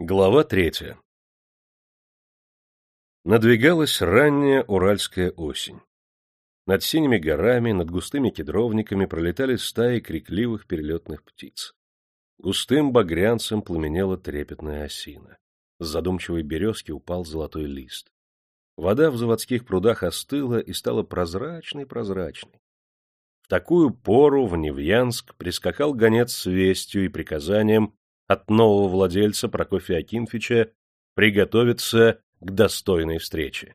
Глава третья Надвигалась ранняя уральская осень. Над синими горами, над густыми кедровниками пролетали стаи крикливых перелетных птиц. Густым багрянцем пламенела трепетная осина. С задумчивой березки упал золотой лист. Вода в заводских прудах остыла и стала прозрачной-прозрачной. В такую пору в Невьянск прискакал гонец с вестью и приказанием от нового владельца Прокофия Акинфича приготовиться к достойной встрече.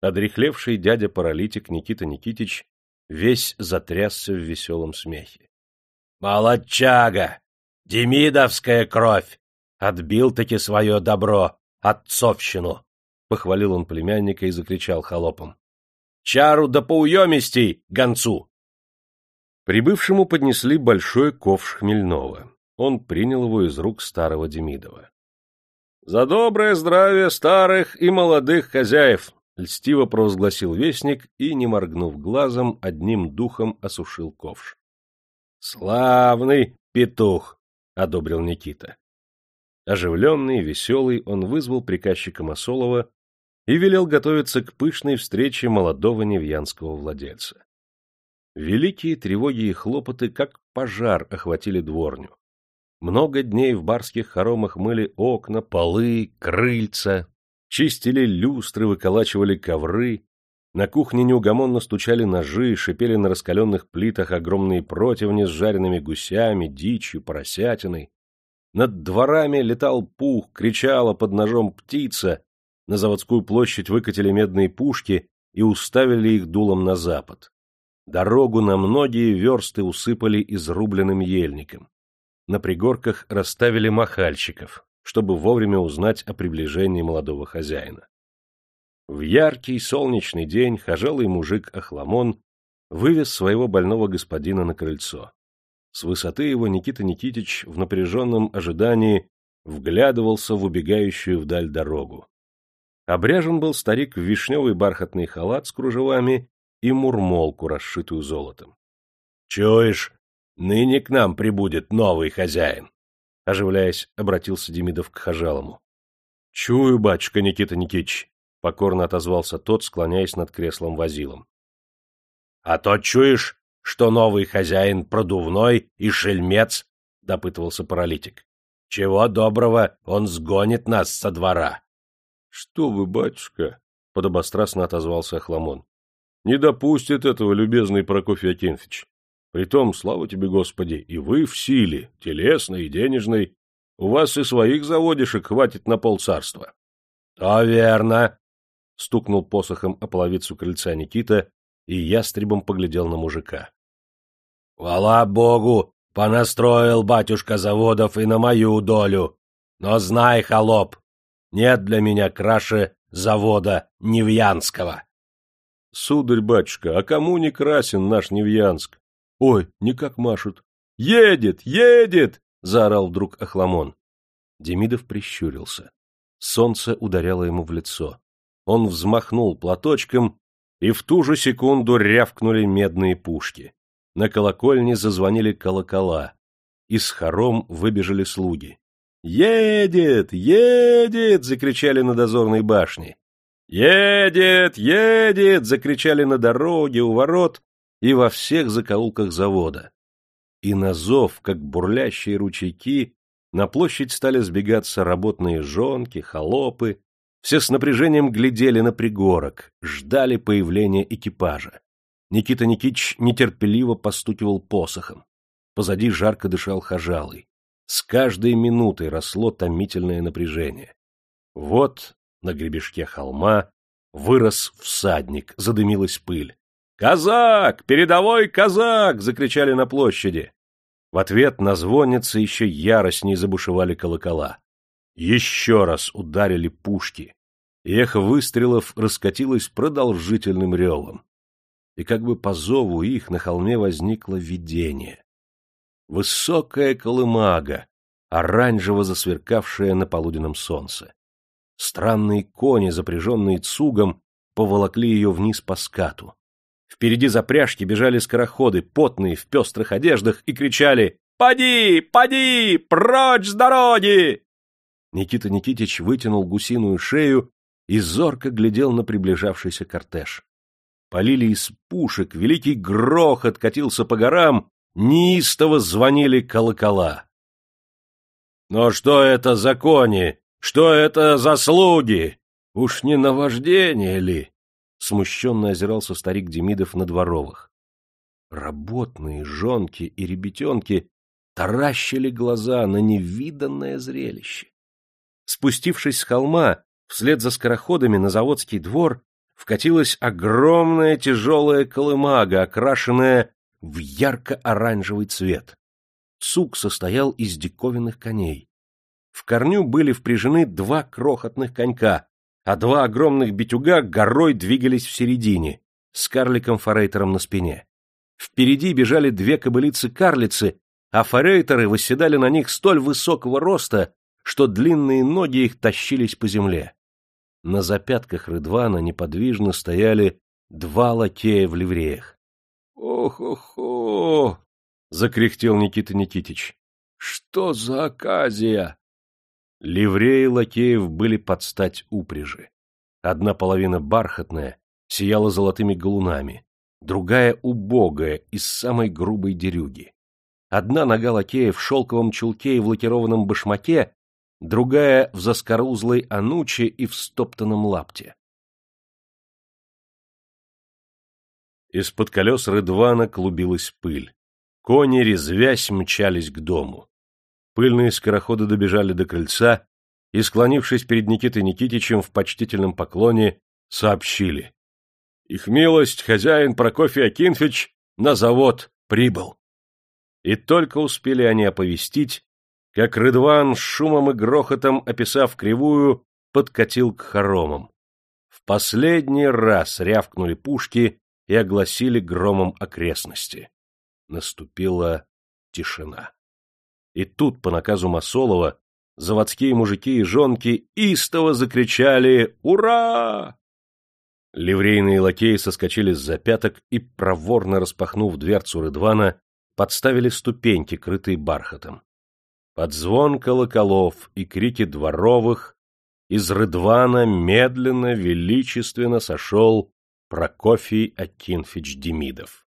Одрехлевший дядя-паралитик Никита Никитич весь затрясся в веселом смехе. — Молодчага! Демидовская кровь! Отбил-таки свое добро, отцовщину! — похвалил он племянника и закричал холопом. — Чару да поуемистей, гонцу! Прибывшему поднесли большой ковш хмельного. Он принял его из рук старого Демидова. — За доброе здравие старых и молодых хозяев! — льстиво провозгласил вестник и, не моргнув глазом, одним духом осушил ковш. — Славный петух! — одобрил Никита. Оживленный, веселый, он вызвал приказчика Масолова и велел готовиться к пышной встрече молодого невьянского владельца. Великие тревоги и хлопоты, как пожар, охватили дворню. Много дней в барских хоромах мыли окна, полы, крыльца, чистили люстры, выколачивали ковры, на кухне неугомонно стучали ножи, шипели на раскаленных плитах огромные противни с жареными гусями, дичью, поросятиной. Над дворами летал пух, кричала под ножом птица, на заводскую площадь выкатили медные пушки и уставили их дулом на запад. Дорогу на многие версты усыпали изрубленным ельником. На пригорках расставили махальщиков, чтобы вовремя узнать о приближении молодого хозяина. В яркий солнечный день хожалый мужик Ахламон вывез своего больного господина на крыльцо. С высоты его Никита Никитич в напряженном ожидании вглядывался в убегающую вдаль дорогу. Обряжен был старик в вишневый бархатный халат с кружевами и мурмолку, расшитую золотом. — Чуешь, ныне к нам прибудет новый хозяин! — оживляясь, обратился Демидов к хожалому. — Чую, батюшка Никита Никитич! — покорно отозвался тот, склоняясь над креслом возилом. — А то чуешь, что новый хозяин продувной и шельмец? — допытывался паралитик. — Чего доброго, он сгонит нас со двора. — Что вы, батюшка! — подобострастно отозвался Ахламон. Не допустит этого любезный Прокофий Акинфич. Притом, слава тебе, Господи, и вы в силе, телесной и денежной. У вас и своих заводишек хватит на полцарства. — То верно! — стукнул посохом о половицу крыльца Никита и ястребом поглядел на мужика. — Хвала Богу, понастроил батюшка заводов и на мою долю. Но знай, холоп, нет для меня краше завода Невьянского. Сударь-батюшка, а кому не красен наш Невьянск? Ой, никак машут. Едет, едет! заорал вдруг Ахламон. Демидов прищурился. Солнце ударяло ему в лицо. Он взмахнул платочком, и в ту же секунду рявкнули медные пушки. На колокольне зазвонили колокола. Из хором выбежали слуги. «Едет! Едет!» — закричали на дозорной башне. «Едет! Едет!» — закричали на дороге, у ворот и во всех закоулках завода. И на зов, как бурлящие ручейки, на площадь стали сбегаться работные жонки, холопы, все с напряжением глядели на пригорок, ждали появления экипажа. Никита Никитич нетерпеливо постукивал посохом. Позади жарко дышал хожалый. С каждой минутой росло томительное напряжение. Вот на гребешке холма вырос всадник, задымилась пыль. «Казак! Передовой казак!» — закричали на площади. В ответ на звонницы еще яростней забушевали колокола. Еще раз ударили пушки. И эхо выстрелов раскатилось продолжительным ревом. И как бы по зову их на холме возникло видение. Высокая колымага, оранжево засверкавшая на полуденном солнце. Странные кони, запряженные цугом, поволокли ее вниз по скату. Впереди запряжки бежали скороходы, потные, в пестрых одеждах, и кричали «Поди! Поди! Прочь с дороги!» Никита Никитич вытянул гусиную шею и зорко глядел на приближавшийся кортеж. Полили из пушек, великий грохот катился по горам, неистово звонили колокола. — Но что это за кони? Что это за слуги? Уж не наваждение ли? Смущенно озирался старик Демидов на дворовых. Работные, жонки и ребятенки таращили глаза на невиданное зрелище. Спустившись с холма, вслед за скороходами на заводский двор вкатилась огромная тяжелая колымага, окрашенная в ярко-оранжевый цвет. Цук состоял из диковинных коней. В корню были впряжены два крохотных конька, а два огромных битюга горой двигались в середине, с карликом-форейтером на спине. Впереди бежали две кобылицы-карлицы, а форейтеры восседали на них столь высокого роста, что длинные ноги их тащились по земле. На запятках Рыдвана неподвижно стояли два лакея в ливреях. «Ох-охо!» — закряхтел Никита Никитич. «Что за оказия?» Ливреи лакеев были под стать упряжи. Одна половина бархатная, сияла золотыми галунами, другая убогая, из самой грубой дерюги. Одна нога лакея в шелковом чулке и в лакированном башмаке другая в заскорузлой ануче и в стоптанном лапте. Из-под колес Рыдвана клубилась пыль. Кони, резвясь, мчались к дому. Пыльные скороходы добежали до крыльца и, склонившись перед Никитой Никитичем в почтительном поклоне, сообщили. Их милость, хозяин Прокофий Акинфич, на завод прибыл. И только успели они оповестить, как Рыдван с шумом и грохотом, описав кривую, подкатил к хоромам. В последний раз рявкнули пушки и огласили громом окрестности. Наступила тишина. И тут, по наказу Масолова, заводские мужики и жонки истово закричали «Ура!». Ливрейные лакеи соскочили с запяток и, проворно распахнув дверцу Рыдвана, подставили ступеньки, крытые бархатом. Под звон колоколов и крики дворовых из Рыдвана медленно, величественно сошел Прокофий Акинфич Демидов.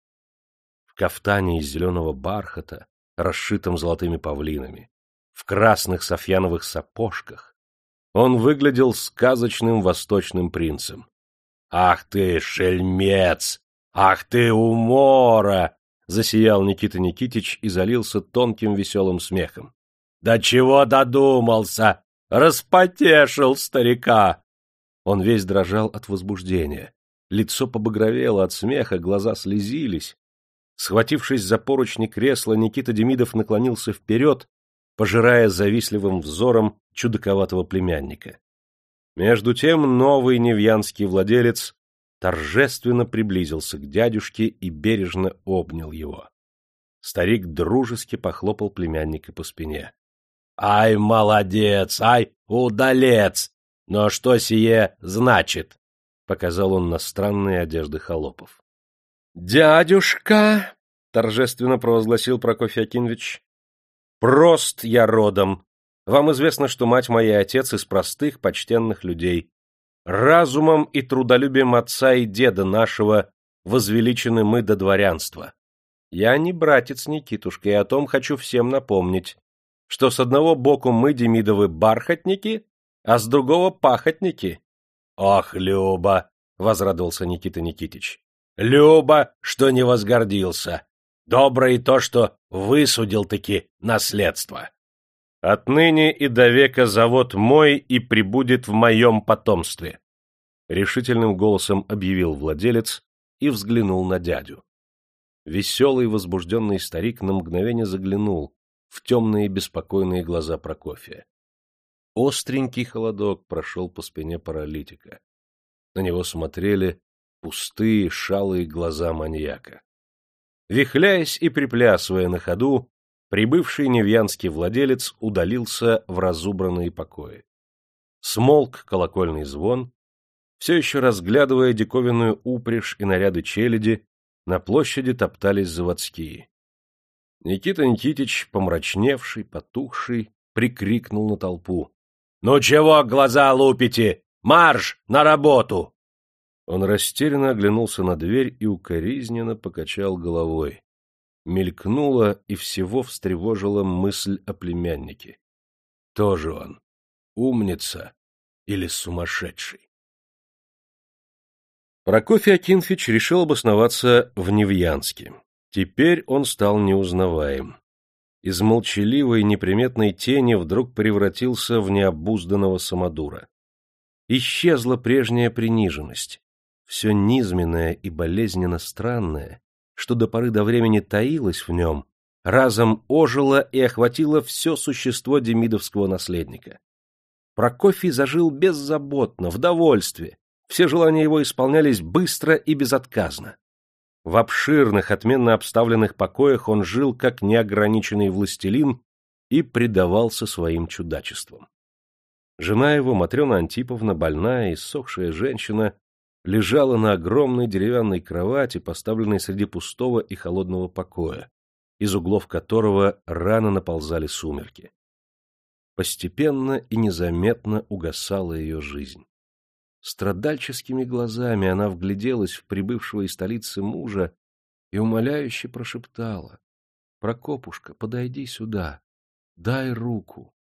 В кафтане из зеленого бархата, расшитом золотыми павлинами, в красных софьяновых сапожках, он выглядел сказочным восточным принцем. «Ах ты, шельмец! Ах ты, умора!» — засиял Никита Никитич и залился тонким веселым смехом. Да чего додумался? Распотешил старика!» Он весь дрожал от возбуждения. Лицо побагровело от смеха, глаза слезились. Схватившись за поручни кресла, Никита Демидов наклонился вперед, пожирая завистливым взором чудаковатого племянника. Между тем новый невьянский владелец торжественно приблизился к дядюшке и бережно обнял его. Старик дружески похлопал племянника по спине. Ай, молодец, ай, удалец! Но что сие значит? Показал он на странные одежды холопов. Дядюшка, торжественно провозгласил Прокофий Акинович, прост я родом. Вам известно, что мать моя и отец из простых, почтенных людей. Разумом и трудолюбием отца и деда нашего возвеличены мы до дворянства. Я не братец Никитушка, и о том хочу всем напомнить что с одного боку мы, Демидовы, бархатники, а с другого пахотники. — Ох, Люба! — возрадовался Никита Никитич. — Люба, что не возгордился. Добро и то, что высудил-таки наследство. Отныне и до века завод мой и прибудет в моем потомстве. Решительным голосом объявил владелец и взглянул на дядю. Веселый возбужденный старик на мгновение заглянул, в темные беспокойные глаза Прокофия. Остренький холодок прошел по спине паралитика. На него смотрели пустые, шалые глаза маньяка. Вихляясь и приплясывая на ходу, прибывший невьянский владелец удалился в разубранные покои. Смолк колокольный звон, все еще разглядывая диковинную упряжь и наряды челяди, на площади топтались заводские. Никита Никитич, помрачневший, потухший, прикрикнул на толпу. Ну чего глаза лупите? Марш на работу! Он растерянно оглянулся на дверь и укоризненно покачал головой. Мелькнула и всего встревожила мысль о племяннике. Тоже он. Умница или сумасшедший? Прокофий Акинфич решил обосноваться в Невьянске. Теперь он стал неузнаваем. Из молчаливой неприметной тени вдруг превратился в необузданного самодура. Исчезла прежняя приниженность. Все низменное и болезненно странное, что до поры до времени таилось в нем, разом ожило и охватило все существо демидовского наследника. Прокофий зажил беззаботно, в довольстве, все желания его исполнялись быстро и безотказно. В обширных, отменно обставленных покоях он жил как неограниченный властелин и предавался своим чудачествам. Жена его, Матрена Антиповна, больная и сохшая женщина, лежала на огромной деревянной кровати, поставленной среди пустого и холодного покоя, из углов которого рано наползали сумерки. Постепенно и незаметно угасала ее жизнь. Страдальческими глазами она вгляделась в прибывшего из столицы мужа и умоляюще прошептала. — Прокопушка, подойди сюда, дай руку.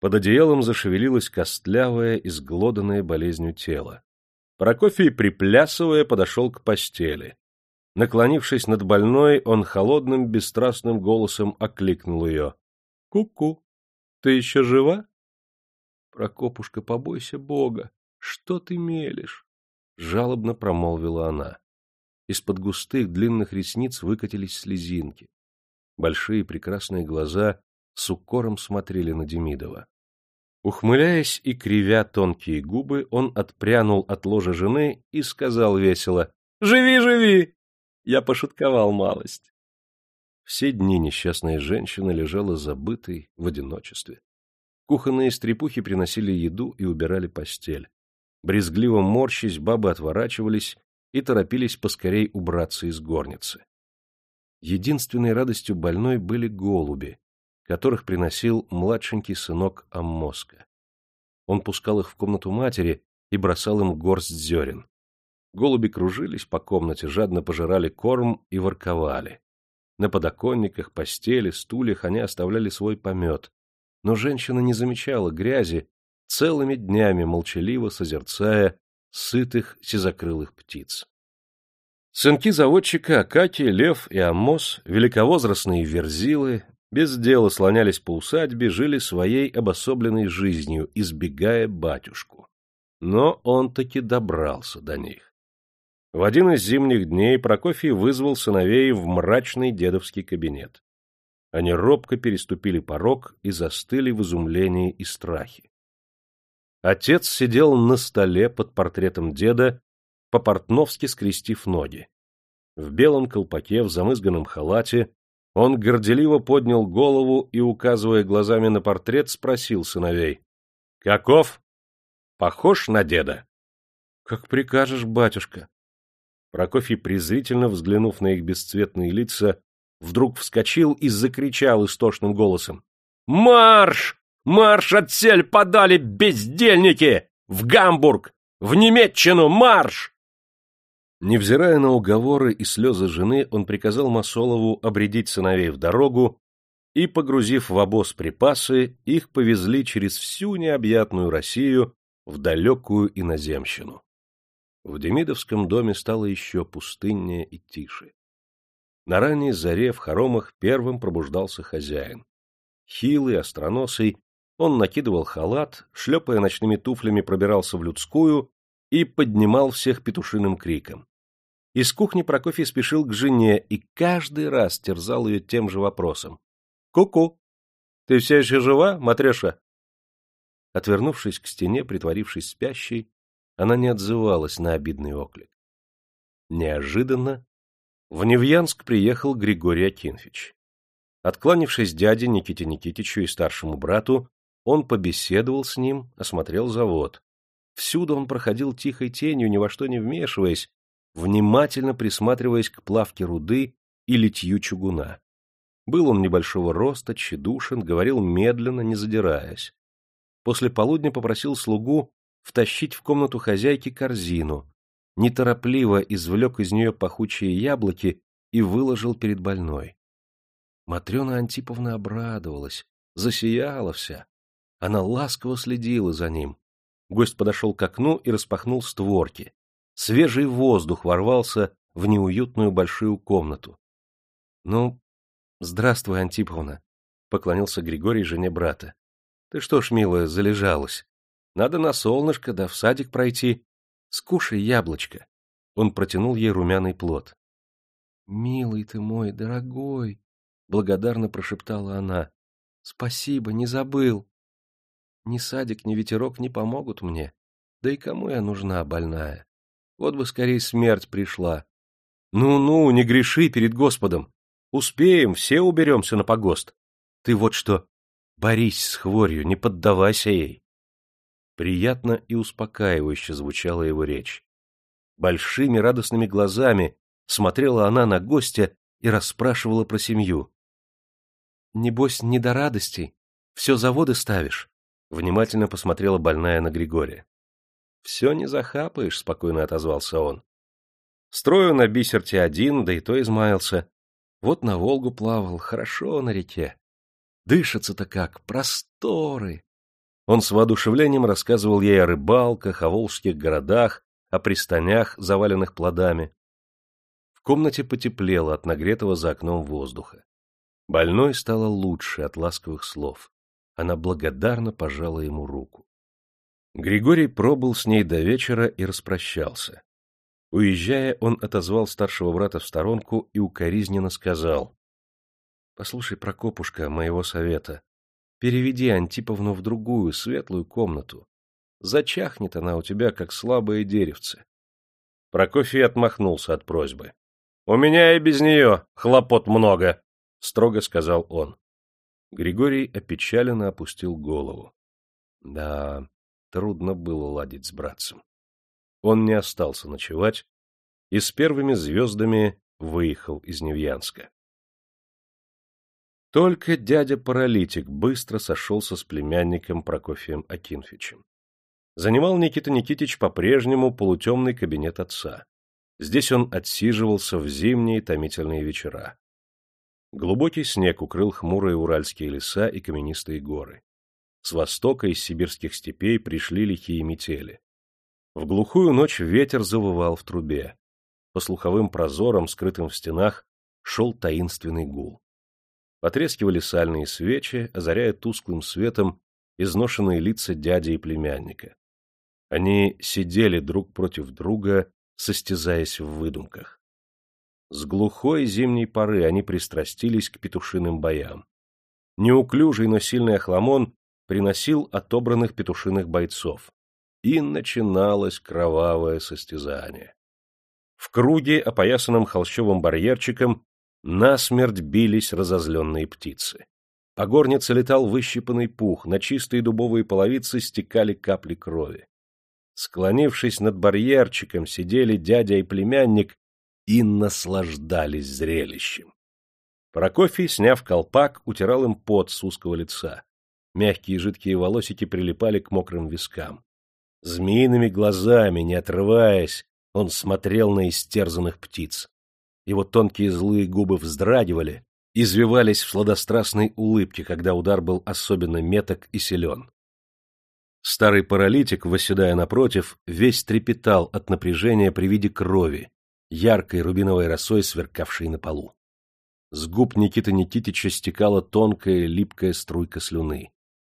Под одеялом зашевелилось костлявое, изглоданное болезнью тело. Прокофий, приплясывая, подошел к постели. Наклонившись над больной, он холодным, бесстрастным голосом окликнул ее. «Ку — Ку-ку, ты еще жива? — Прокопушка, побойся Бога, что ты мелешь? — жалобно промолвила она. Из-под густых длинных ресниц выкатились слезинки. Большие прекрасные глаза с укором смотрели на Демидова. Ухмыляясь и кривя тонкие губы, он отпрянул от ложа жены и сказал весело «Живи, живи!» Я пошутковал малость. Все дни несчастная женщина лежала забытой в одиночестве. Кухонные стрепухи приносили еду и убирали постель. Брезгливо морщись, бабы отворачивались и торопились поскорей убраться из горницы. Единственной радостью больной были голуби, которых приносил младшенький сынок Аммоска. Он пускал их в комнату матери и бросал им горсть зерен. Голуби кружились по комнате, жадно пожирали корм и ворковали. На подоконниках, постели, стульях они оставляли свой помет, но женщина не замечала грязи, целыми днями молчаливо созерцая сытых сизокрылых птиц. Сынки заводчика Акаки, Лев и Амос, великовозрастные верзилы, без дела слонялись по усадьбе, жили своей обособленной жизнью, избегая батюшку. Но он таки добрался до них. В один из зимних дней Прокофий вызвал сыновей в мрачный дедовский кабинет. Они робко переступили порог и застыли в изумлении и страхе. Отец сидел на столе под портретом деда, по-портновски скрестив ноги. В белом колпаке, в замызганном халате, он горделиво поднял голову и, указывая глазами на портрет, спросил сыновей. — Каков? Похож на деда? — Как прикажешь, батюшка. Прокофий, презрительно взглянув на их бесцветные лица, вдруг вскочил и закричал истошным голосом. «Марш! Марш отсель подали, бездельники! В Гамбург! В Немеччину марш!» Невзирая на уговоры и слезы жены, он приказал Масолову обредить сыновей в дорогу и, погрузив в обоз припасы, их повезли через всю необъятную Россию в далекую иноземщину. В Демидовском доме стало еще пустыннее и тише. На ранней заре в хоромах первым пробуждался хозяин. Хилый, остроносый, он накидывал халат, шлепая ночными туфлями пробирался в людскую и поднимал всех петушиным криком. Из кухни Прокофий спешил к жене и каждый раз терзал ее тем же вопросом. «Ку-ку! Ты все еще жива, Матреша?» Отвернувшись к стене, притворившись спящей, она не отзывалась на обидный оклик. Неожиданно в Невьянск приехал Григорий Акинфич. Откланившись дяде Никите Никитичу и старшему брату, он побеседовал с ним, осмотрел завод. Всюду он проходил тихой тенью, ни во что не вмешиваясь, внимательно присматриваясь к плавке руды и литью чугуна. Был он небольшого роста, тщедушен, говорил медленно, не задираясь. После полудня попросил слугу втащить в комнату хозяйки корзину, неторопливо извлек из нее пахучие яблоки и выложил перед больной. Матрена Антиповна обрадовалась, засияла вся. Она ласково следила за ним. Гость подошел к окну и распахнул створки. Свежий воздух ворвался в неуютную большую комнату. — Ну, здравствуй, Антиповна, — поклонился Григорий жене брата. — Ты что ж, милая, залежалась? Надо на солнышко, да в садик пройти. Скушай яблочко. Он протянул ей румяный плод. — Милый ты мой, дорогой, — благодарно прошептала она. — Спасибо, не забыл. Ни садик, ни ветерок не помогут мне. Да и кому я нужна, больная? Вот бы скорее смерть пришла. Ну-ну, не греши перед Господом. Успеем, все уберемся на погост. Ты вот что, борись с хворью, не поддавайся ей. Приятно и успокаивающе звучала его речь. Большими радостными глазами смотрела она на гостя и расспрашивала про семью. — Небось, не до радости, все заводы ставишь? Внимательно посмотрела больная на Григория. — Все не захапаешь, — спокойно отозвался он. Строю на бисерте один, да и то измаялся. Вот на Волгу плавал, хорошо на реке. Дышится-то как, просторы. Он с воодушевлением рассказывал ей о рыбалках, о волжских городах, о пристанях, заваленных плодами. В комнате потеплело от нагретого за окном воздуха. Больной стало лучше от ласковых слов. Она благодарно пожала ему руку. Григорий пробыл с ней до вечера и распрощался. Уезжая, он отозвал старшего брата в сторонку и укоризненно сказал. — Послушай, Прокопушка, моего совета, Переведи Антиповну в другую, светлую комнату. Зачахнет она у тебя, как слабое деревце. Прокофий отмахнулся от просьбы. — У меня и без нее хлопот много, — строго сказал он. Григорий опечаленно опустил голову. Да, трудно было ладить с братцем. Он не остался ночевать и с первыми звездами выехал из Невьянска. Только дядя-паралитик быстро сошелся с племянником Прокофием Акинфичем. Занимал Никита Никитич по-прежнему полутемный кабинет отца. Здесь он отсиживался в зимние томительные вечера. Глубокий снег укрыл хмурые уральские леса и каменистые горы. С востока из сибирских степей пришли лихие метели. В глухую ночь ветер завывал в трубе. По слуховым прозорам, скрытым в стенах, шел таинственный гул. Потрескивали сальные свечи, озаряя тусклым светом изношенные лица дяди и племянника. Они сидели друг против друга, состязаясь в выдумках. С глухой зимней поры они пристрастились к петушиным боям. Неуклюжий, но сильный охламон приносил отобранных петушиных бойцов. И начиналось кровавое состязание. В круге, опоясанном холщовым барьерчиком, Насмерть бились разозленные птицы. По горнице летал выщипанный пух, на чистые дубовые половицы стекали капли крови. Склонившись над барьерчиком, сидели дядя и племянник и наслаждались зрелищем. Прокофий, сняв колпак, утирал им пот с узкого лица. Мягкие жидкие волосики прилипали к мокрым вискам. Змеиными глазами, не отрываясь, он смотрел на истерзанных птиц. Его тонкие злые губы вздрагивали, извивались в сладострастной улыбке, когда удар был особенно меток и силен. Старый паралитик, восседая напротив, весь трепетал от напряжения при виде крови, яркой рубиновой росой, сверкавшей на полу. С губ Никиты Никитича стекала тонкая липкая струйка слюны.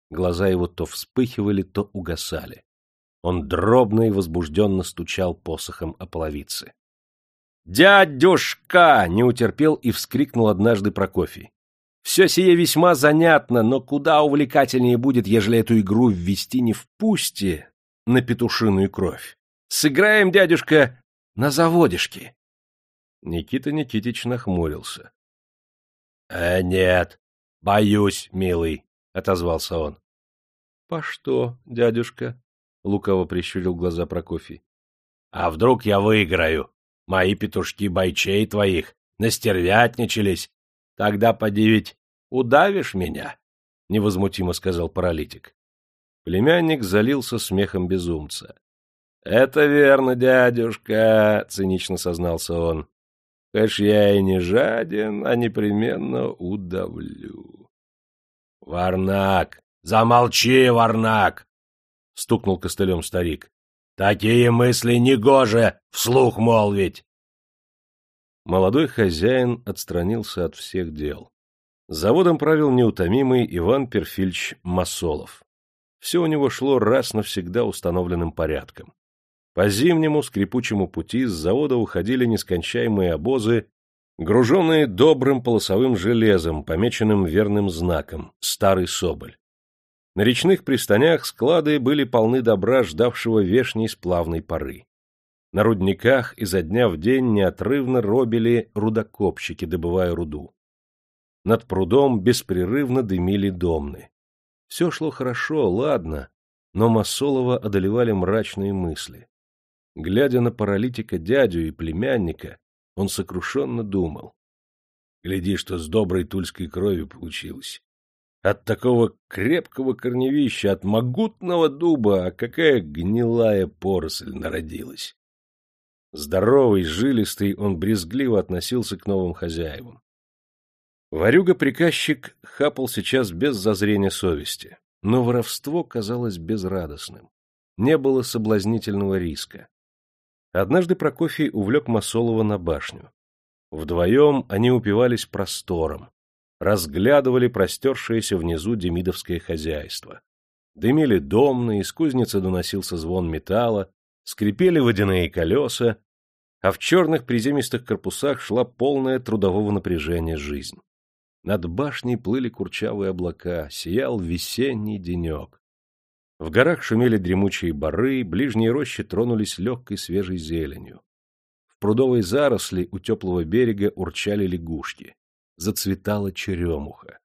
Глаза его то вспыхивали, то угасали. Он дробно и возбужденно стучал посохом о половице. «Дядюшка!» — не утерпел и вскрикнул однажды Прокофий. «Все сие весьма занятно, но куда увлекательнее будет, ежели эту игру ввести не в пусте на петушиную кровь. Сыграем, дядюшка, на заводишке!» Никита Никитич нахмурился. — А нет, боюсь, милый, — отозвался он. — По что, дядюшка? — лукаво прищурил глаза Прокофий. — А вдруг я выиграю? Мои петушки бойчей твоих настервятничались. Тогда, поди удавишь меня? — невозмутимо сказал паралитик. Племянник залился смехом безумца. — Это верно, дядюшка, — цинично сознался он. — Хоть я и не жаден, а непременно удавлю. — Варнак! Замолчи, Варнак! — стукнул костылем старик. — Такие мысли негоже вслух молвить. Молодой хозяин отстранился от всех дел. Заводом правил неутомимый Иван Перфильч Масолов. Все у него шло раз навсегда установленным порядком. По зимнему скрипучему пути с завода уходили нескончаемые обозы, груженные добрым полосовым железом, помеченным верным знаком «Старый Соболь». На речных пристанях склады были полны добра, ждавшего вешней сплавной поры. На рудниках изо дня в день неотрывно робили рудокопщики, добывая руду. Над прудом беспрерывно дымили домны. Все шло хорошо, ладно, но Масолова одолевали мрачные мысли. Глядя на паралитика дядю и племянника, он сокрушенно думал. Гляди, что с доброй тульской кровью получилось. От такого крепкого корневища, от могутного дуба, а какая гнилая поросль народилась. Здоровый, жилистый, он брезгливо относился к новым хозяевам. Варюга-приказчик хапал сейчас без зазрения совести, но воровство казалось безрадостным. Не было соблазнительного риска. Однажды Прокофий увлек Масолова на башню. Вдвоем они упивались простором, разглядывали простершееся внизу демидовское хозяйство. Дымили домны, из кузницы доносился звон металла, скрипели водяные колеса, а в черных приземистых корпусах шла полная трудового напряжения жизнь. Над башней плыли курчавые облака, сиял весенний денек. В горах шумели дремучие бары, ближние рощи тронулись легкой свежей зеленью. В прудовой заросли у теплого берега урчали лягушки. Зацветала черемуха.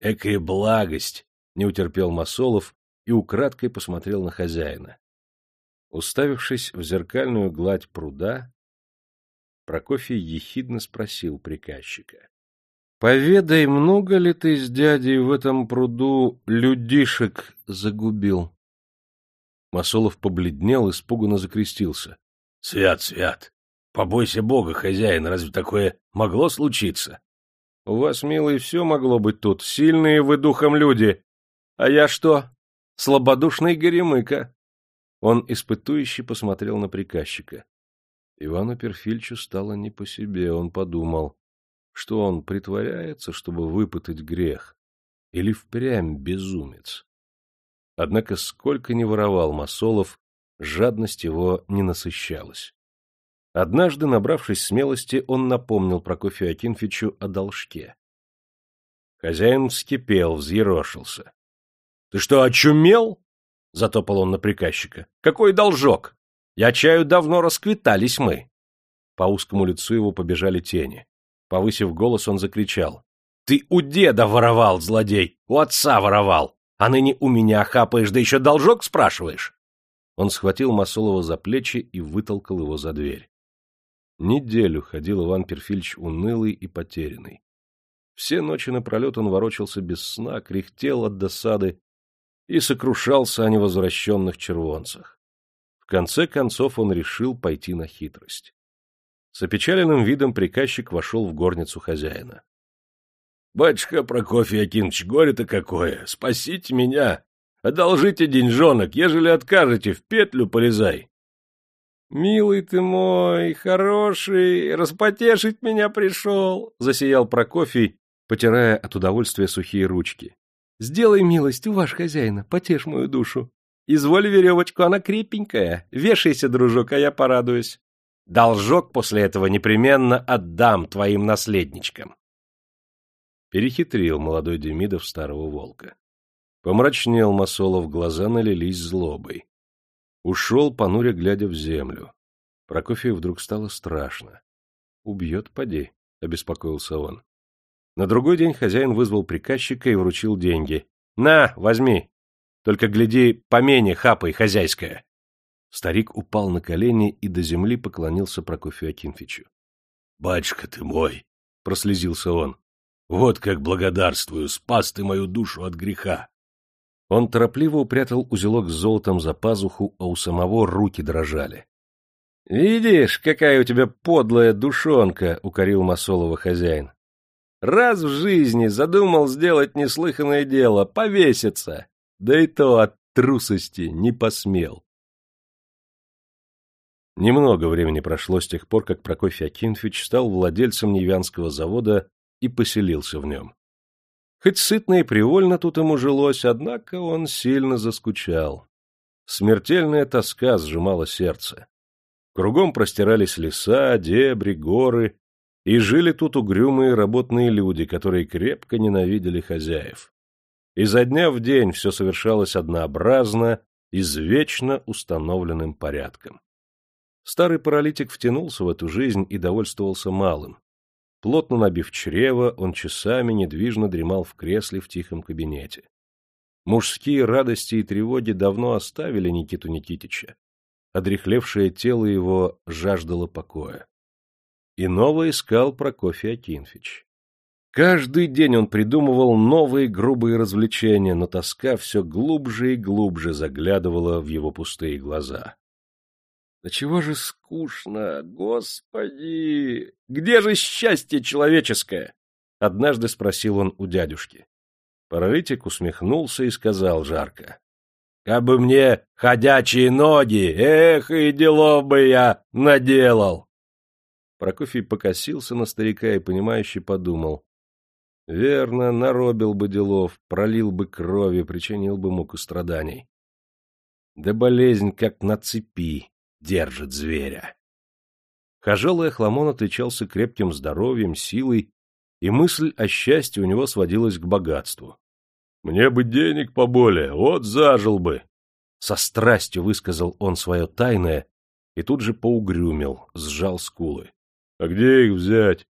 Экая благость! — не утерпел Масолов и украдкой посмотрел на хозяина. Уставившись в зеркальную гладь пруда, Прокофий ехидно спросил приказчика. Поведай, много ли ты с дядей в этом пруду людишек загубил? Масолов побледнел, испуганно закрестился. — Свят, свят! Побойся Бога, хозяин, разве такое могло случиться? — У вас, милый, все могло быть тут. Сильные вы духом люди. А я что? Слабодушный горемыка. Он испытующе посмотрел на приказчика. Ивану Перфильчу стало не по себе, он подумал. Что он притворяется, чтобы выпытать грех? Или впрямь безумец? Однако сколько ни воровал Масолов, жадность его не насыщалась. Однажды, набравшись смелости, он напомнил Прокофию Акинфичу о должке. Хозяин вскипел, взъерошился. — Ты что, очумел? — затопал он на приказчика. — Какой должок? Я чаю давно расквитались мы. По узкому лицу его побежали тени. Повысив голос, он закричал. — Ты у деда воровал, злодей! У отца воровал! А ныне у меня хапаешь, да еще должок спрашиваешь! Он схватил Масолова за плечи и вытолкал его за дверь. Неделю ходил Иван Перфильевич унылый и потерянный. Все ночи напролет он ворочался без сна, кряхтел от досады и сокрушался о невозвращенных червонцах. В конце концов он решил пойти на хитрость. С опечаленным видом приказчик вошел в горницу хозяина. — Батюшка Прокофий Акинович, горе-то какое! Спасите меня! Одолжите деньжонок, ежели откажете, в петлю полезай! — Милый ты мой, хороший, распотешить меня пришел! — засиял Прокофий, потирая от удовольствия сухие ручки. — Сделай милость у ваш хозяина, потешь мою душу. Изволь веревочку, она крепенькая. Вешайся, дружок, а я порадуюсь. Должок после этого непременно отдам твоим наследничкам. Перехитрил молодой Демидов старого волка. Помрачнел Масолов, глаза налились злобой. Ушел, понуря глядя в землю. Прокофию вдруг стало страшно. «Убьет, поди», — обеспокоился он. На другой день хозяин вызвал приказчика и вручил деньги. «На, возьми. Только гляди, помене хапай, хозяйская». Старик упал на колени и до земли поклонился Прокофию Акинфичу. — Батюшка ты мой! — прослезился он. — Вот как благодарствую, спас ты мою душу от греха! Он торопливо упрятал узелок с золотом за пазуху, а у самого руки дрожали. — Видишь, какая у тебя подлая душонка, — укорил Масолова хозяин. — Раз в жизни задумал сделать неслыханное дело, повеситься, да и то от трусости не посмел. Немного времени прошло с тех пор, как Прокофий Акинфич стал владельцем Невянского завода и поселился в нем. Хоть сытно и привольно тут ему жилось, однако он сильно заскучал. Смертельная тоска сжимала сердце. Кругом простирались леса, дебри, горы, и жили тут угрюмые работные люди, которые крепко ненавидели хозяев. Изо дня в день все совершалось однообразно, извечно установленным порядком. Старый паралитик втянулся в эту жизнь и довольствовался малым. Плотно набив чрево, он часами недвижно дремал в кресле в тихом кабинете. Мужские радости и тревоги давно оставили Никиту Никитича. Одрехлевшее тело его жаждало покоя. Иного искал Прокофий Акинфич. Каждый день он придумывал новые грубые развлечения, но тоска все глубже и глубже заглядывала в его пустые глаза. Да чего же скучно, господи! Где же счастье человеческое? Однажды спросил он у дядюшки. Паралитик усмехнулся и сказал жарко. Кабы мне ходячие ноги, эх, и делов бы я наделал. Прокофий покосился на старика и, понимающе подумал. Верно, наробил бы делов, пролил бы крови, причинил бы муку страданий. Да болезнь как на цепи, держит зверя. Хожелый Ахламон отличался крепким здоровьем, силой, и мысль о счастье у него сводилась к богатству. «Мне бы денег поболее, вот зажил бы!» Со страстью высказал он свое тайное и тут же поугрюмил, сжал скулы. «А где их взять?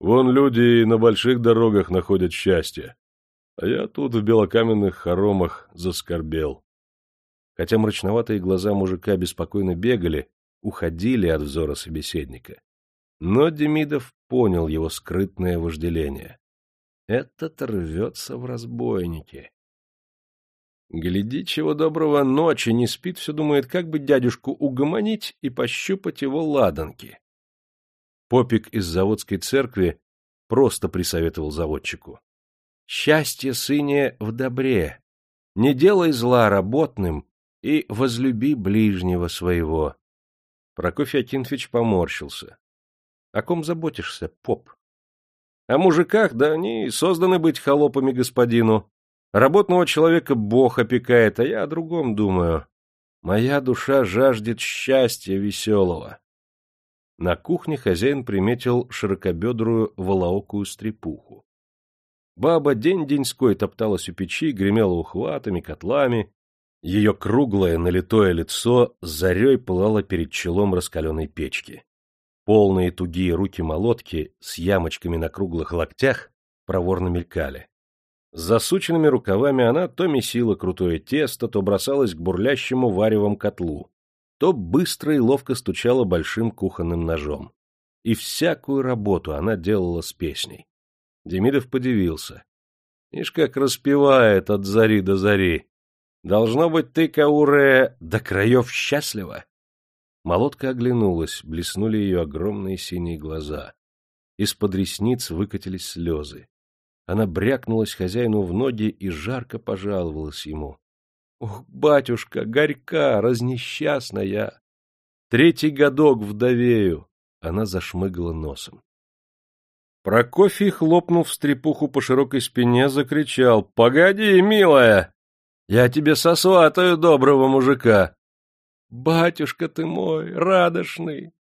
Вон люди и на больших дорогах находят счастье, а я тут в белокаменных хоромах заскорбел. Хотя мрачноватые глаза мужика беспокойно бегали, уходили от взора собеседника. Но Демидов понял его скрытное вожделение. Этот рвется в разбойники. Гляди, чего доброго ночи, не спит, все думает, как бы дядюшку угомонить и пощупать его ладанки. Попик из заводской церкви просто присоветовал заводчику. Счастье, сыне, в добре. Не делай зла работным, и возлюби ближнего своего. Прокофий Акинфич поморщился. — О ком заботишься, поп? — О мужиках, да они созданы быть холопами господину. Работного человека Бог опекает, а я о другом думаю. Моя душа жаждет счастья веселого. На кухне хозяин приметил широкобедрую волоокую стрепуху. Баба день-деньской топталась у печи, гремела ухватами, котлами, ее круглое налитое лицо с зарей пылало перед челом раскаленной печки. Полные тугие руки-молотки с ямочками на круглых локтях проворно мелькали. Засученными рукавами она то месила крутое тесто, то бросалась к бурлящему варевом котлу, то быстро и ловко стучала большим кухонным ножом. И всякую работу она делала с песней. Демидов подивился. Ишь, как распевает от зари до зари. Должно быть, ты, Кауре, до краев счастлива. Молотка оглянулась, блеснули ее огромные синие глаза. Из-под ресниц выкатились слезы. Она брякнулась хозяину в ноги и жарко пожаловалась ему. — Ох, батюшка, горька, разнесчастная! Третий годок вдовею! Она зашмыгала носом. Прокофий, хлопнув стрепуху по широкой спине, закричал. — Погоди, милая! Я тебе сосватаю доброго мужика. Батюшка ты мой, радошный.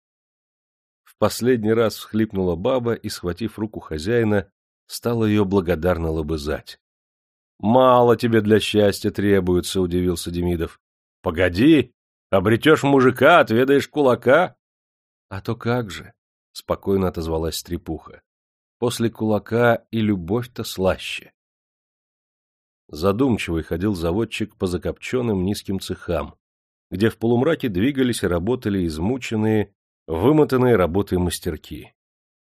В последний раз всхлипнула баба и, схватив руку хозяина, стала ее благодарно лобызать. — Мало тебе для счастья требуется, — удивился Демидов. — Погоди, обретешь мужика, отведаешь кулака. — А то как же, — спокойно отозвалась стрепуха. — После кулака и любовь-то слаще. Задумчивый ходил заводчик по закопченным низким цехам, где в полумраке двигались и работали измученные, вымотанные работой мастерки.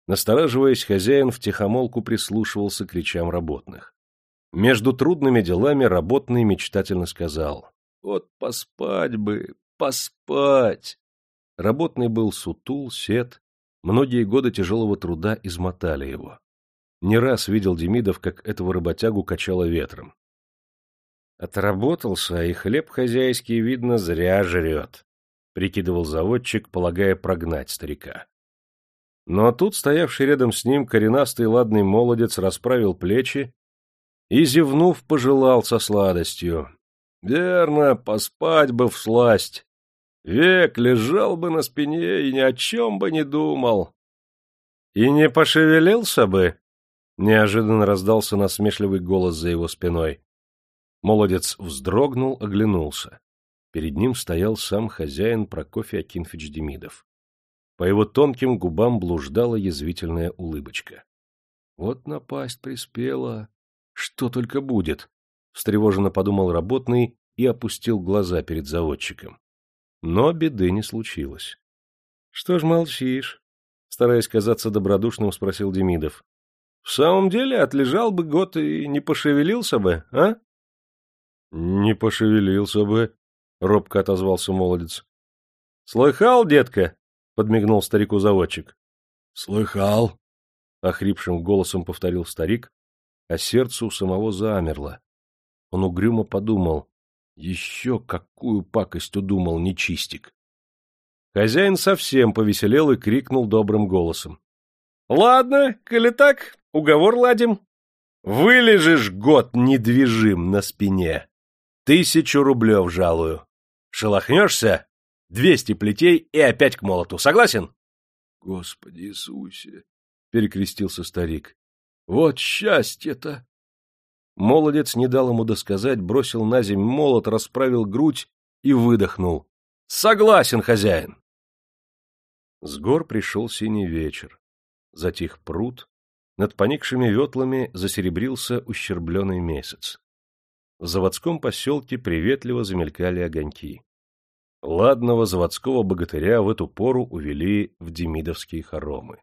Настораживаясь, хозяин втихомолку прислушивался к речам работных. Между трудными делами работный мечтательно сказал. Вот поспать бы, поспать. Работный был сутул, сед, многие годы тяжелого труда измотали его. Не раз видел Демидов, как этого работягу качало ветром. Отработался, и хлеб хозяйский, видно, зря жрет, — прикидывал заводчик, полагая прогнать старика. Но тут стоявший рядом с ним коренастый ладный молодец расправил плечи и, зевнув, пожелал со сладостью. — Верно, поспать бы в сласть. Век лежал бы на спине и ни о чем бы не думал. — И не пошевелился бы? — неожиданно раздался насмешливый голос за его спиной. Молодец вздрогнул, оглянулся. Перед ним стоял сам хозяин Прокофий Акинфич Демидов. По его тонким губам блуждала язвительная улыбочка. — Вот напасть приспела. Что только будет? — встревоженно подумал работный и опустил глаза перед заводчиком. Но беды не случилось. — Что ж молчишь? — стараясь казаться добродушным, спросил Демидов. — В самом деле отлежал бы год и не пошевелился бы, а? — Не пошевелился бы, — робко отозвался молодец. — Слыхал, детка? — подмигнул старику заводчик. — Слыхал, — охрипшим голосом повторил старик, а сердце у самого замерло. Он угрюмо подумал, еще какую пакость удумал нечистик. Хозяин совсем повеселел и крикнул добрым голосом. — Ладно, коли так, уговор ладим. Вылежишь год недвижим на спине. Тысячу рублев жалую. Шелохнешься — двести плетей и опять к молоту. Согласен? — Господи Иисусе! — перекрестился старик. — Вот счастье-то! Молодец не дал ему досказать, бросил на земь молот, расправил грудь и выдохнул. — Согласен, хозяин! С гор пришел синий вечер. Затих пруд, над поникшими ветлами засеребрился ущербленный месяц. В заводском поселке приветливо замелькали огоньки. Ладного заводского богатыря в эту пору увели в Демидовские хоромы.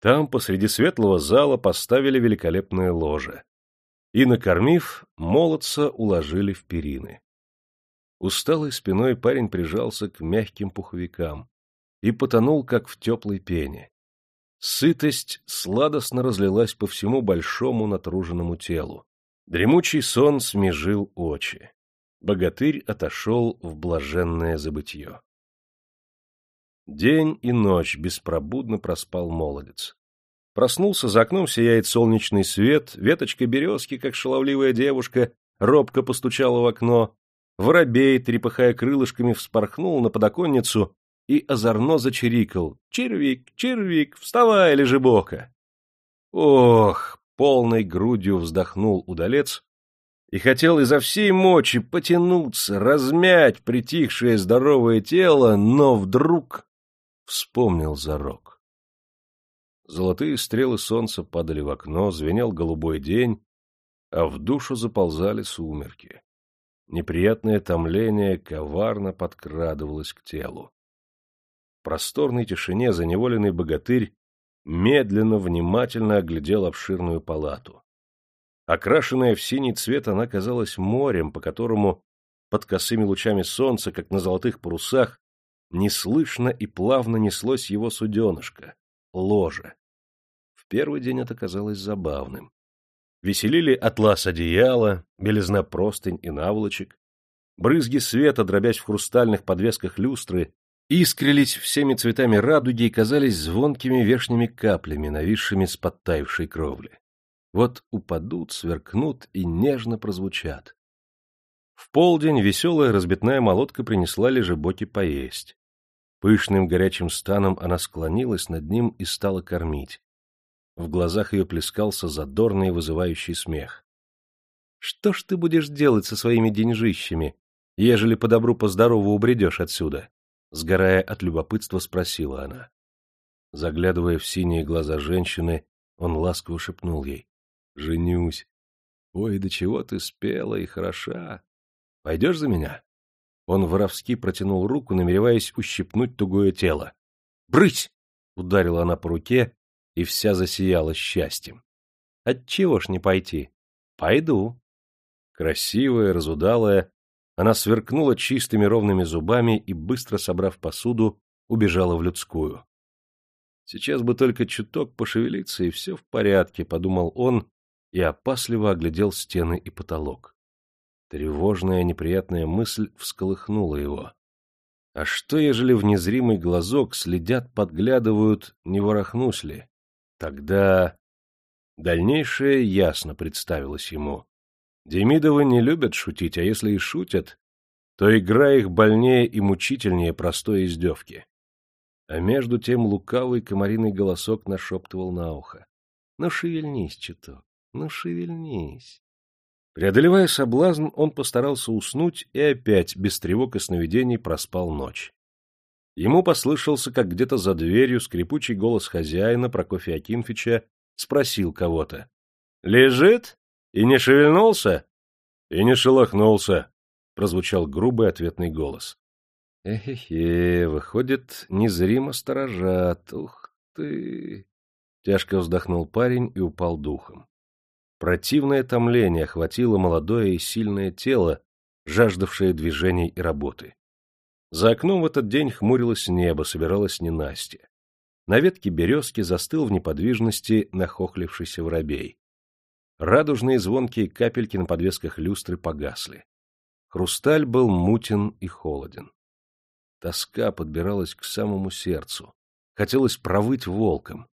Там посреди светлого зала поставили великолепное ложе. И, накормив, молодца уложили в перины. Усталой спиной парень прижался к мягким пуховикам и потонул, как в теплой пене. Сытость сладостно разлилась по всему большому натруженному телу. Дремучий сон смежил очи. Богатырь отошел в блаженное забытье. День и ночь беспробудно проспал молодец. Проснулся, за окном сияет солнечный свет, веточка березки, как шаловливая девушка, робко постучала в окно, воробей, трепыхая крылышками, вспорхнул на подоконницу и озорно зачирикал. «Червик, червик, вставай, лежебока!» Ох, полной грудью вздохнул удалец и хотел изо всей мочи потянуться, размять притихшее здоровое тело, но вдруг вспомнил зарок. Золотые стрелы солнца падали в окно, звенел голубой день, а в душу заползали сумерки. Неприятное томление коварно подкрадывалось к телу. Просторной тишине заневоленный богатырь медленно, внимательно оглядел обширную палату. Окрашенная в синий цвет, она казалась морем, по которому под косыми лучами солнца, как на золотых парусах, неслышно и плавно неслось его суденышко, ложе. В первый день это казалось забавным. Веселили атлас одеяла, белизна простынь и наволочек. Брызги света, дробясь в хрустальных подвесках люстры, искрились всеми цветами радуги и казались звонкими вешними каплями, нависшими с подтаившей кровли. Вот упадут, сверкнут и нежно прозвучат. В полдень веселая разбитная молотка принесла лежебоке поесть. Пышным горячим станом она склонилась над ним и стала кормить. В глазах ее плескался задорный вызывающий смех. — Что ж ты будешь делать со своими деньжищами, ежели по добру по убредешь отсюда? Сгорая от любопытства, спросила она. Заглядывая в синие глаза женщины, он ласково шепнул ей. — Женюсь. Ой, до чего ты спела и хороша. Пойдешь за меня? Он воровски протянул руку, намереваясь ущипнуть тугое тело. «Брысь!» — ударила она по руке, и вся засияла счастьем. «Отчего ж не пойти? Пойду. Красивая, разудалая, она сверкнула чистыми ровными зубами и, быстро собрав посуду, убежала в людскую. Сейчас бы только чуток пошевелиться, и все в порядке, — подумал он и опасливо оглядел стены и потолок. Тревожная неприятная мысль всколыхнула его. А что, ежели в незримый глазок следят, подглядывают, не ворохнусь ли? Тогда... Дальнейшее ясно представилось ему. Демидовы не любят шутить, а если и шутят, то игра их больнее и мучительнее простой издевки. А между тем лукавый комариный голосок нашептывал на ухо. — Ну, шевельнись, чуток, ну, шевельнись. Преодолевая соблазн, он постарался уснуть и опять, без тревог и сновидений, проспал ночь. Ему послышался, как где-то за дверью скрипучий голос хозяина Прокофия Акинфича спросил кого-то. — Лежит? И не шевельнулся? — И не шелохнулся, — прозвучал грубый ответный голос. — Эхе-хе, выходит, незримо сторожат. Ух ты! Тяжко вздохнул парень и упал духом. Противное томление охватило молодое и сильное тело, жаждавшее движений и работы. За окном в этот день хмурилось небо, собиралось ненастье. На ветке березки застыл в неподвижности нахохлившийся воробей. Радужные звонкие капельки на подвесках люстры погасли. Хрусталь был мутен и холоден. Тоска подбиралась к самому сердцу. Хотелось провыть волком.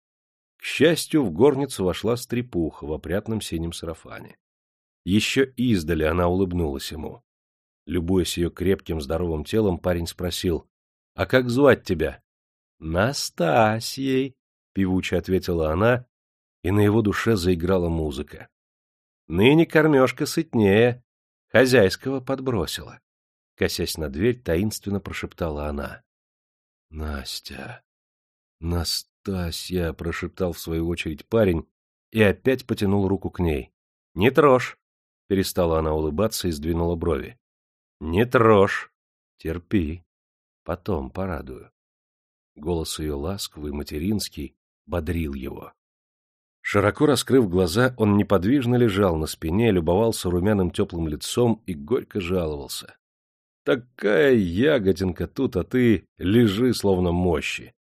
К счастью, в горницу вошла стрепуха в опрятном синем сарафане. Еще издали она улыбнулась ему. Любуясь ее крепким здоровым телом, парень спросил, — А как звать тебя? — Настасьей, — певуче ответила она, и на его душе заиграла музыка. Ныне кормежка сытнее, хозяйского подбросила. Косясь на дверь, таинственно прошептала она. — Настя. «Тася!» — прошептал в свою очередь парень и опять потянул руку к ней. «Не трожь!» — перестала она улыбаться и сдвинула брови. «Не трожь! Терпи! Потом порадую!» Голос ее ласковый, материнский, бодрил его. Широко раскрыв глаза, он неподвижно лежал на спине, любовался румяным теплым лицом и горько жаловался. «Такая ягодинка тут, а ты лежи, словно мощи!»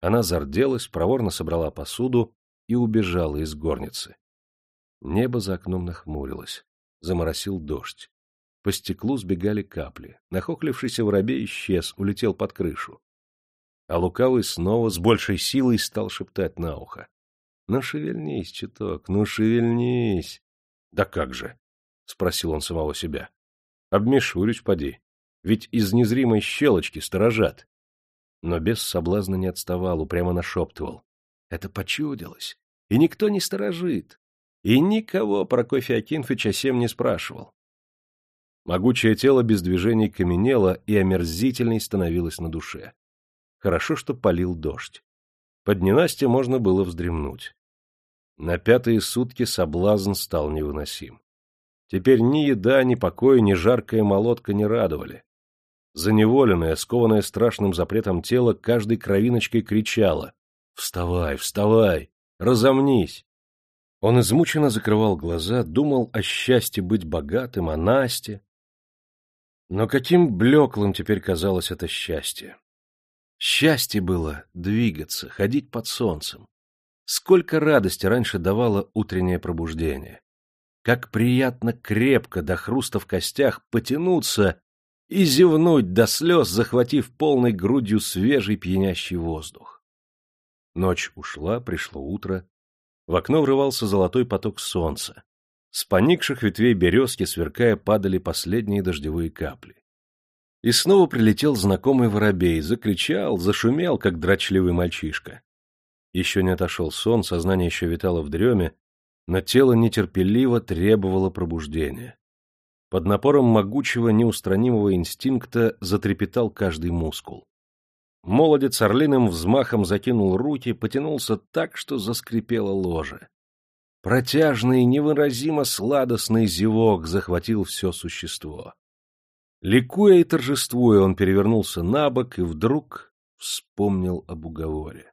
Она зарделась, проворно собрала посуду и убежала из горницы. Небо за окном нахмурилось. Заморосил дождь. По стеклу сбегали капли. Нахохлившийся воробей исчез, улетел под крышу. А лукавый снова с большей силой стал шептать на ухо. — Ну шевельнись, чуток, ну шевельнись. — Да как же? — спросил он самого себя. — Обмешурюсь, поди. Ведь из незримой щелочки сторожат но без соблазна не отставал, упрямо нашептывал. Это почудилось, и никто не сторожит, и никого Прокофий Акинфыч о сем не спрашивал. Могучее тело без движений каменело и омерзительной становилось на душе. Хорошо, что полил дождь. Под ненастье можно было вздремнуть. На пятые сутки соблазн стал невыносим. Теперь ни еда, ни покой, ни жаркая молотка не радовали. Заневоленное, скованное страшным запретом тело каждой кровиночкой кричало «Вставай, вставай! Разомнись!» Он измученно закрывал глаза, думал о счастье быть богатым, о Насте. Но каким блеклым теперь казалось это счастье! Счастье было двигаться, ходить под солнцем. Сколько радости раньше давало утреннее пробуждение! Как приятно крепко до хруста в костях потянуться и зевнуть до слез, захватив полной грудью свежий пьянящий воздух. Ночь ушла, пришло утро. В окно врывался золотой поток солнца. С поникших ветвей березки, сверкая, падали последние дождевые капли. И снова прилетел знакомый воробей, закричал, зашумел, как дрочливый мальчишка. Еще не отошел сон, сознание еще витало в дреме, но тело нетерпеливо требовало пробуждения. Под напором могучего, неустранимого инстинкта затрепетал каждый мускул. Молодец орлиным взмахом закинул руки, потянулся так, что заскрипело ложе. Протяжный, невыразимо сладостный зевок захватил все существо. Ликуя и торжествуя, он перевернулся на бок и вдруг вспомнил об уговоре.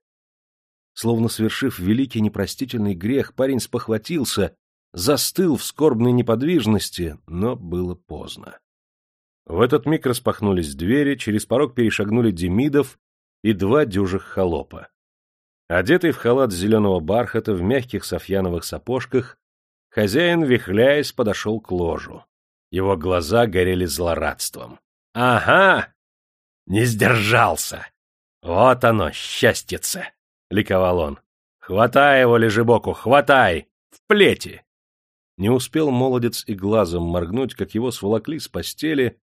Словно свершив великий непростительный грех, парень спохватился застыл в скорбной неподвижности, но было поздно. В этот миг распахнулись двери, через порог перешагнули Демидов и два дюжих холопа. Одетый в халат зеленого бархата в мягких софьяновых сапожках, хозяин, вихляясь, подошел к ложу. Его глаза горели злорадством. — Ага! Не сдержался! Вот оно, счастьице! — ликовал он. — Хватай его, лежебоку, хватай! В плети! Не успел молодец и глазом моргнуть, как его сволокли с постели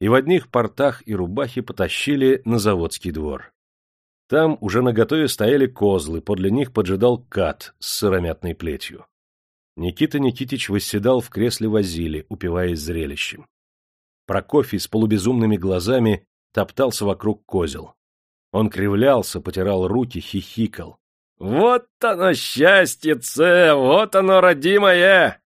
и в одних портах и рубахе потащили на заводский двор. Там уже наготове стояли козлы, подле них поджидал кат с сыромятной плетью. Никита Никитич восседал в кресле возили, упиваясь зрелищем. Прокофий с полубезумными глазами топтался вокруг козел. Он кривлялся, потирал руки, хихикал. — Вот оно счастье, вот оно родимое!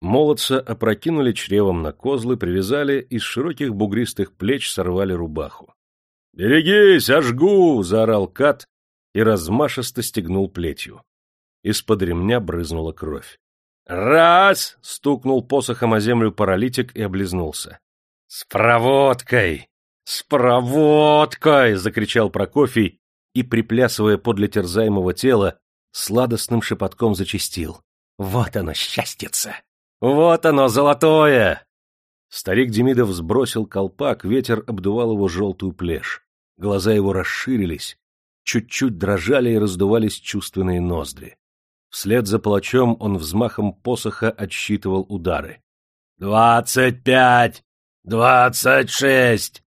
Молодца опрокинули чревом на козлы, привязали и с широких бугристых плеч сорвали рубаху. — Берегись, ожгу! — заорал кат и размашисто стегнул плетью. Из-под ремня брызнула кровь. «Раз!» — стукнул посохом о землю паралитик и облизнулся. «С проводкой! С проводкой!» — закричал Прокофий и, приплясывая подле терзаемого тела, сладостным шепотком зачистил. «Вот оно, счастьице! Вот оно, золотое!» Старик Демидов сбросил колпак, ветер обдувал его желтую плешь. Глаза его расширились, чуть-чуть дрожали и раздувались чувственные ноздри. Вслед за палачом он взмахом посоха отсчитывал удары. «Двадцать пять! Двадцать шесть!»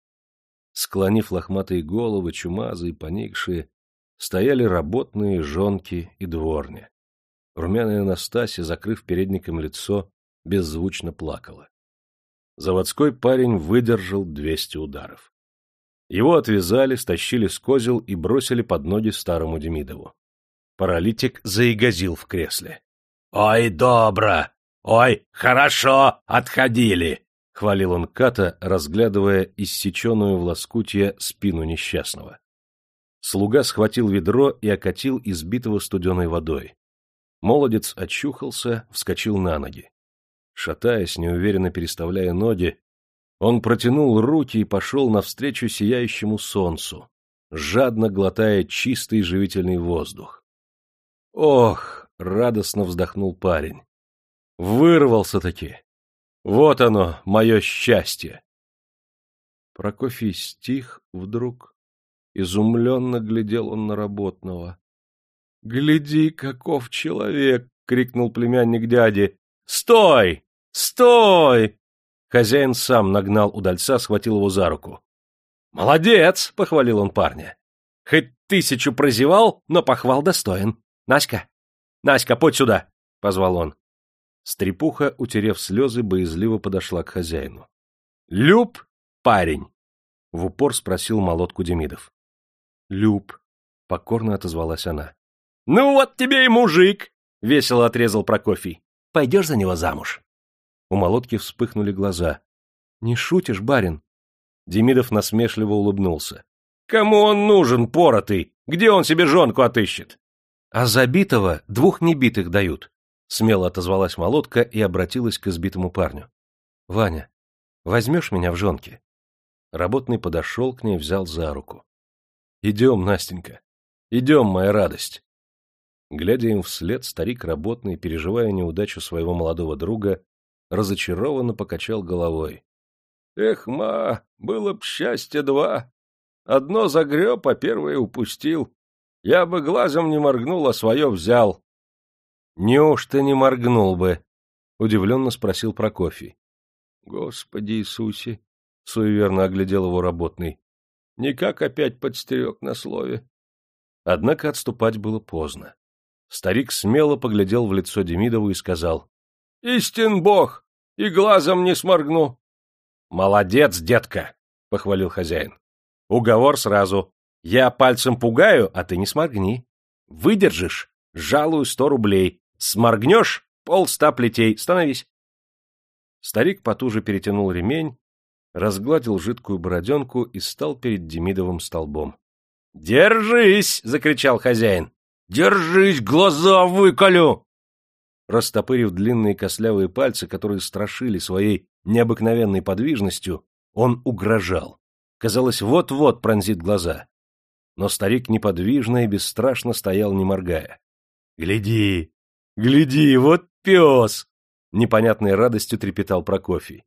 Склонив лохматые головы, чумазые, поникшие, стояли работные, жонки и дворни. Румяная Настасья, закрыв передником лицо, беззвучно плакала. Заводской парень выдержал двести ударов. Его отвязали, стащили с козел и бросили под ноги старому Демидову. Паралитик заигазил в кресле. — Ой, добро! Ой, хорошо! Отходили! — хвалил он Ката, разглядывая иссеченную в лоскутье спину несчастного. Слуга схватил ведро и окатил избитого студеной водой. Молодец очухался, вскочил на ноги. Шатаясь, неуверенно переставляя ноги, он протянул руки и пошел навстречу сияющему солнцу, жадно глотая чистый живительный воздух. «Ох!» — радостно вздохнул парень. «Вырвался-таки! Вот оно, мое счастье!» Прокофий стих вдруг. Изумленно глядел он на работного. — Гляди, каков человек! — крикнул племянник дяди. «Стой! Стой!» Хозяин сам нагнал удальца, схватил его за руку. «Молодец!» — похвалил он парня. «Хоть тысячу прозевал, но похвал достоин. Наська! Наська, подь сюда!» — позвал он. Стрепуха, утерев слезы, боязливо подошла к хозяину. «Люб, парень!» — в упор спросил молотку Демидов. «Люб», — покорно отозвалась она. «Ну вот тебе и мужик!» — весело отрезал Прокофий. Пойдешь за него замуж? У молотки вспыхнули глаза. — Не шутишь, барин? Демидов насмешливо улыбнулся. — Кому он нужен, поротый? Где он себе жонку отыщет? — А забитого двух небитых дают, — смело отозвалась молотка и обратилась к избитому парню. — Ваня, возьмешь меня в жонки? Работный подошел к ней, взял за руку. — Идем, Настенька, идем, моя радость. Глядя им вслед, старик работный, переживая неудачу своего молодого друга, разочарованно покачал головой. — Эх, ма, было б счастье два. Одно загреб, а первое упустил. Я бы глазом не моргнул, а свое взял. — Неужто не моргнул бы? — удивленно спросил Прокофий. — Господи Иисусе! — суеверно оглядел его работный. — Никак опять подстерег на слове. Однако отступать было поздно. Старик смело поглядел в лицо Демидову и сказал. — Истин бог! И глазом не сморгну. — Молодец, детка! — похвалил хозяин. — Уговор сразу. Я пальцем пугаю, а ты не сморгни. Выдержишь — жалую сто рублей. Сморгнешь — полста плетей. Становись. Старик потуже перетянул ремень, разгладил жидкую бороденку и стал перед Демидовым столбом. — Держись! — закричал хозяин. Держись, глаза выколю! Растопырив длинные костлявые пальцы, которые страшили своей необыкновенной подвижностью, он угрожал. Казалось, вот-вот пронзит глаза. Но старик неподвижно и бесстрашно стоял, не моргая. — Гляди! Гляди, вот пес! — непонятной радостью трепетал Прокофий.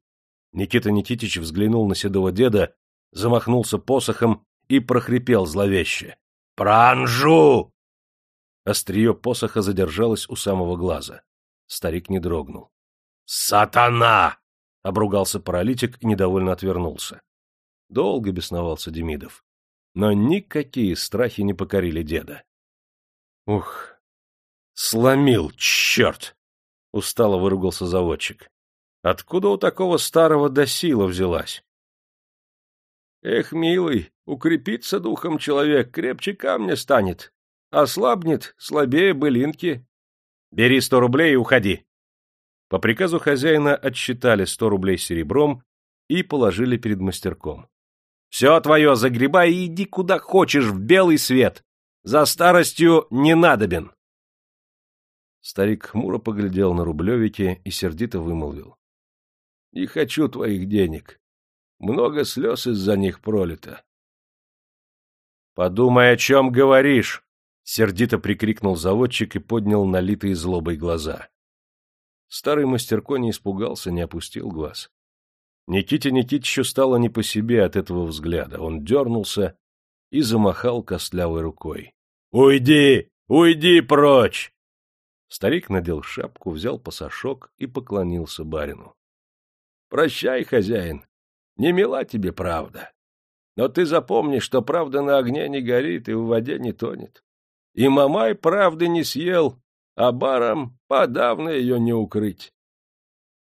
Никита Никитич взглянул на седого деда, замахнулся посохом и прохрипел зловеще. — Пранжу! Острие посоха задержалось у самого глаза. Старик не дрогнул. «Сатана!» — обругался паралитик и недовольно отвернулся. Долго бесновался Демидов. Но никакие страхи не покорили деда. «Ух! Сломил, черт!» — устало выругался заводчик. «Откуда у такого старого досила взялась?» «Эх, милый, укрепится духом человек, крепче камня станет. Ослабнет, слабее былинки. Бери сто рублей и уходи. По приказу хозяина отсчитали сто рублей серебром и положили перед мастерком. Все твое загребай и иди куда хочешь, в белый свет. За старостью не надобен. Старик хмуро поглядел на рублевики и сердито вымолвил. — Не хочу твоих денег. Много слез из-за них пролито. — Подумай, о чем говоришь, Сердито прикрикнул заводчик и поднял налитые злобой глаза. Старый мастерко не испугался, не опустил глаз. Никите Никитичу стало не по себе от этого взгляда. Он дернулся и замахал костлявой рукой. — Уйди! Уйди прочь! Старик надел шапку, взял пасашок и поклонился барину. — Прощай, хозяин, не мила тебе правда. Но ты запомни, что правда на огне не горит и в воде не тонет. И Мамай правды не съел, а барам подавно ее не укрыть.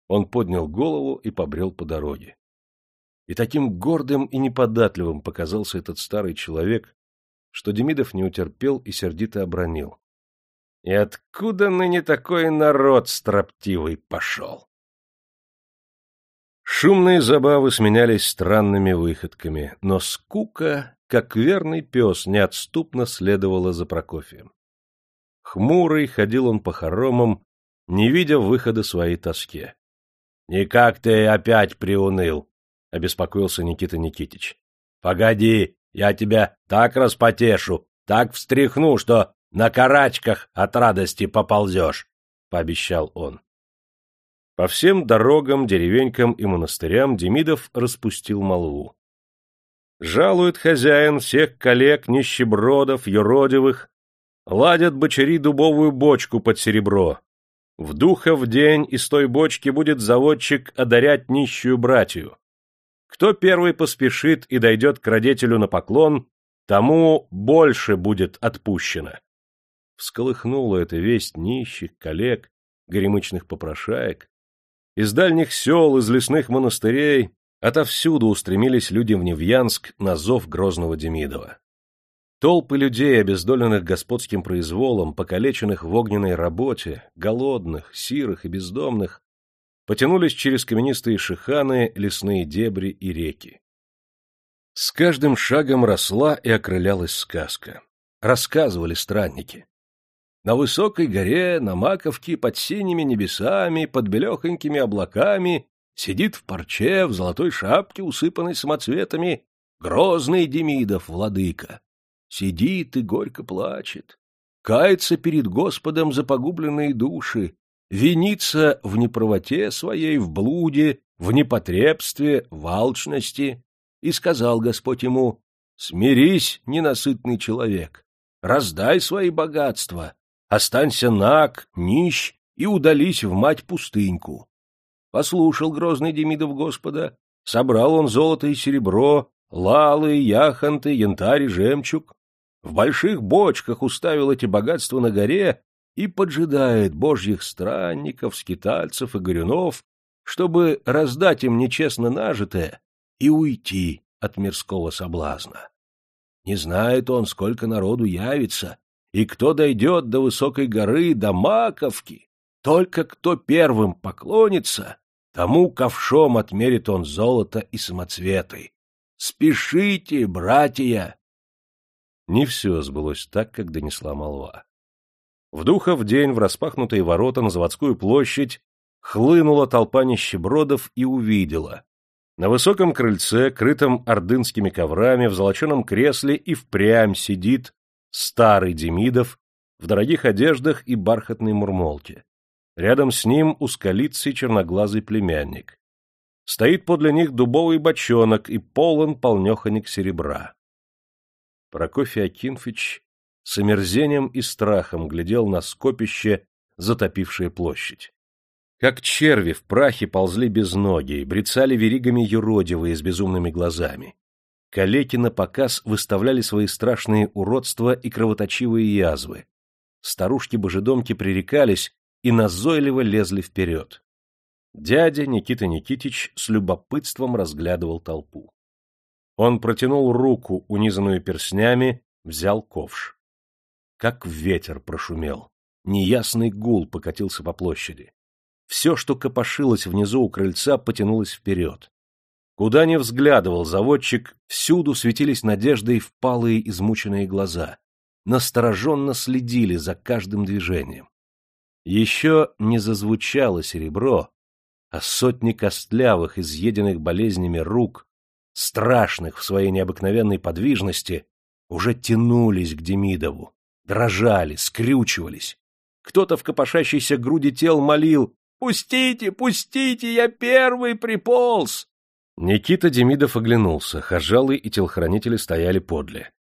Он поднял голову и побрел по дороге. И таким гордым и неподатливым показался этот старый человек, что Демидов не утерпел и сердито обронил. И откуда ныне такой народ строптивый пошел? Шумные забавы сменялись странными выходками, но скука как верный пес, неотступно следовала за Прокофием. Хмурый ходил он по хоромам, не видя выхода своей тоске. — Никак ты опять приуныл, — обеспокоился Никита Никитич. — Погоди, я тебя так распотешу, так встряхну, что на карачках от радости поползешь, — пообещал он. По всем дорогам, деревенькам и монастырям Демидов распустил молву. Жалует хозяин всех коллег, нищебродов, юродивых, ладят бочари дубовую бочку под серебро. В духа в день из той бочки будет заводчик одарять нищую братью. Кто первый поспешит и дойдет к родителю на поклон, тому больше будет отпущено. Всколыхнула эта весть нищих, коллег, горемычных попрошаек. Из дальних сел, из лесных монастырей Отовсюду устремились люди в Невьянск на зов грозного Демидова. Толпы людей, обездоленных господским произволом, покалеченных в огненной работе, голодных, сирых и бездомных, потянулись через каменистые шиханы, лесные дебри и реки. С каждым шагом росла и окрылялась сказка. Рассказывали странники. На высокой горе, на Маковке, под синими небесами, под белехонькими облаками Сидит в парче, в золотой шапке, усыпанной самоцветами, грозный Демидов, владыка. Сидит и горько плачет, кается перед Господом за погубленные души, винится в неправоте своей, в блуде, в непотребстве, в алчности. И сказал Господь ему, «Смирись, ненасытный человек, раздай свои богатства, останься наг, нищ и удались в мать пустыньку. Послушал грозный Демидов Господа, собрал он золото и серебро, лалы, яхонты, янтарь и жемчуг. В больших бочках уставил эти богатства на горе и поджидает божьих странников, скитальцев и горюнов, чтобы раздать им нечестно нажитое и уйти от мирского соблазна. Не знает он, сколько народу явится, и кто дойдет до высокой горы, до Маковки, только кто первым поклонится, тому ковшом отмерит он золото и самоцветы. Спешите, братья! Не все сбылось так, как донесла молва. В Духов день в распахнутые ворота на заводскую площадь хлынула толпа нищебродов и увидела. На высоком крыльце, крытом ордынскими коврами, в золоченом кресле и впрямь сидит старый Демидов в дорогих одеждах и бархатной мурмолке. Рядом с ним узколицый черноглазый племянник. Стоит подле них дубовый бочонок и полон полнеханик серебра. Прокофий Акинфич с омерзением и страхом глядел на скопище, затопившее площадь. Как черви в прахе ползли без ноги и брецали веригами юродивые с безумными глазами. Калеки на показ выставляли свои страшные уродства и кровоточивые язвы. Старушки-божедомки пререкались и назойливо лезли вперед. Дядя Никита Никитич с любопытством разглядывал толпу. Он протянул руку, унизанную перстнями, взял ковш. Как ветер прошумел. Неясный гул покатился по площади. Все, что копошилось внизу у крыльца, потянулось вперед. Куда ни взглядывал заводчик, всюду светились надеждой впалые измученные глаза. Настороженно следили за каждым движением. Еще не зазвучало серебро, а сотни костлявых, изъеденных болезнями рук, страшных в своей необыкновенной подвижности, уже тянулись к Демидову, дрожали, скрючивались. Кто-то в копошащейся груди тел молил Пустите, пустите, я первый приполз!» Никита Демидов оглянулся, хожалы и телохранители стояли подле.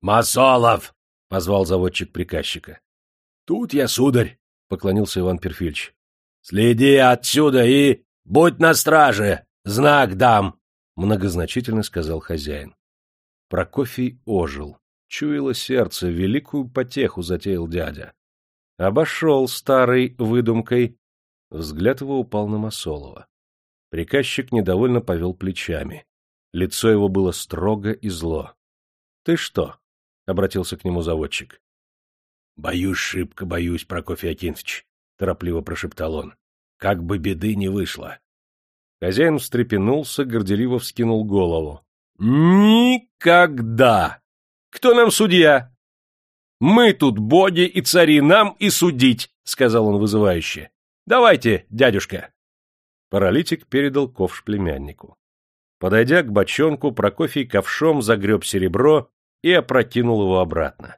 «Масолов!» — позвал заводчик приказчика. «Тут я, сударь!» — поклонился Иван Перфильевич. «Следи отсюда и будь на страже! Знак дам!» — многозначительно сказал хозяин. Прокофий ожил. Чуяло сердце, великую потеху затеял дядя. Обошел старой выдумкой Взгляд его упал на Масолова. Приказчик недовольно повел плечами. Лицо его было строго и зло. — Ты что? — обратился к нему заводчик. — Боюсь, шибко боюсь, Прокофий Акинфович, — торопливо прошептал он. — Как бы беды не вышло. Хозяин встрепенулся, горделиво вскинул голову. — Никогда! Кто нам судья? — Мы тут боги и цари, нам и судить, — сказал он вызывающе. Давайте, дядюшка. Паралитик передал ковш племяннику. Подойдя к бочонку, Прокофий ковшом загреб серебро и опрокинул его обратно.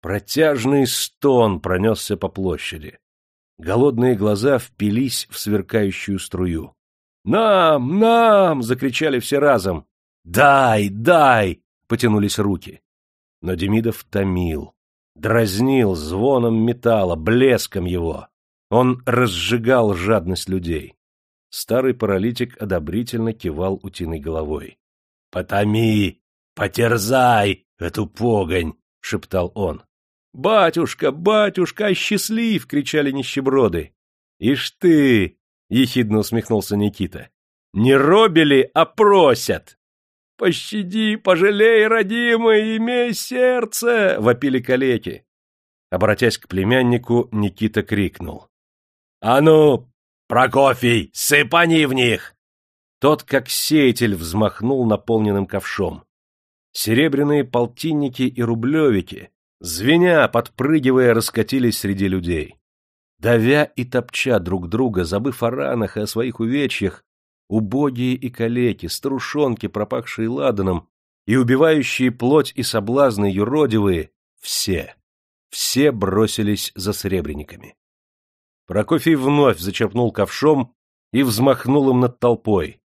Протяжный стон пронесся по площади. Голодные глаза впились в сверкающую струю. «Нам! Нам!» — закричали все разом. «Дай! Дай!» — потянулись руки. Но Демидов томил, дразнил звоном металла, блеском его. Он разжигал жадность людей. Старый паралитик одобрительно кивал утиной головой. — Потоми, потерзай эту погонь! — шептал он. — Батюшка, батюшка, счастлив! — кричали нищеброды. — Ишь ты! — ехидно усмехнулся Никита. — Не робили, а просят! — Пощади, пожалей, родимый, имей сердце! — вопили калеки. Обратясь к племяннику, Никита крикнул. «А ну, Прокофий, сыпани в них!» Тот, как сеятель, взмахнул наполненным ковшом. Серебряные полтинники и рублевики, звеня, подпрыгивая, раскатились среди людей. Давя и топча друг друга, забыв о ранах и о своих увечьях, убогие и калеки, старушонки, пропахшие ладаном, и убивающие плоть и соблазны юродивые, все, все бросились за сребрениками. Прокофий вновь зачерпнул ковшом и взмахнул им над толпой.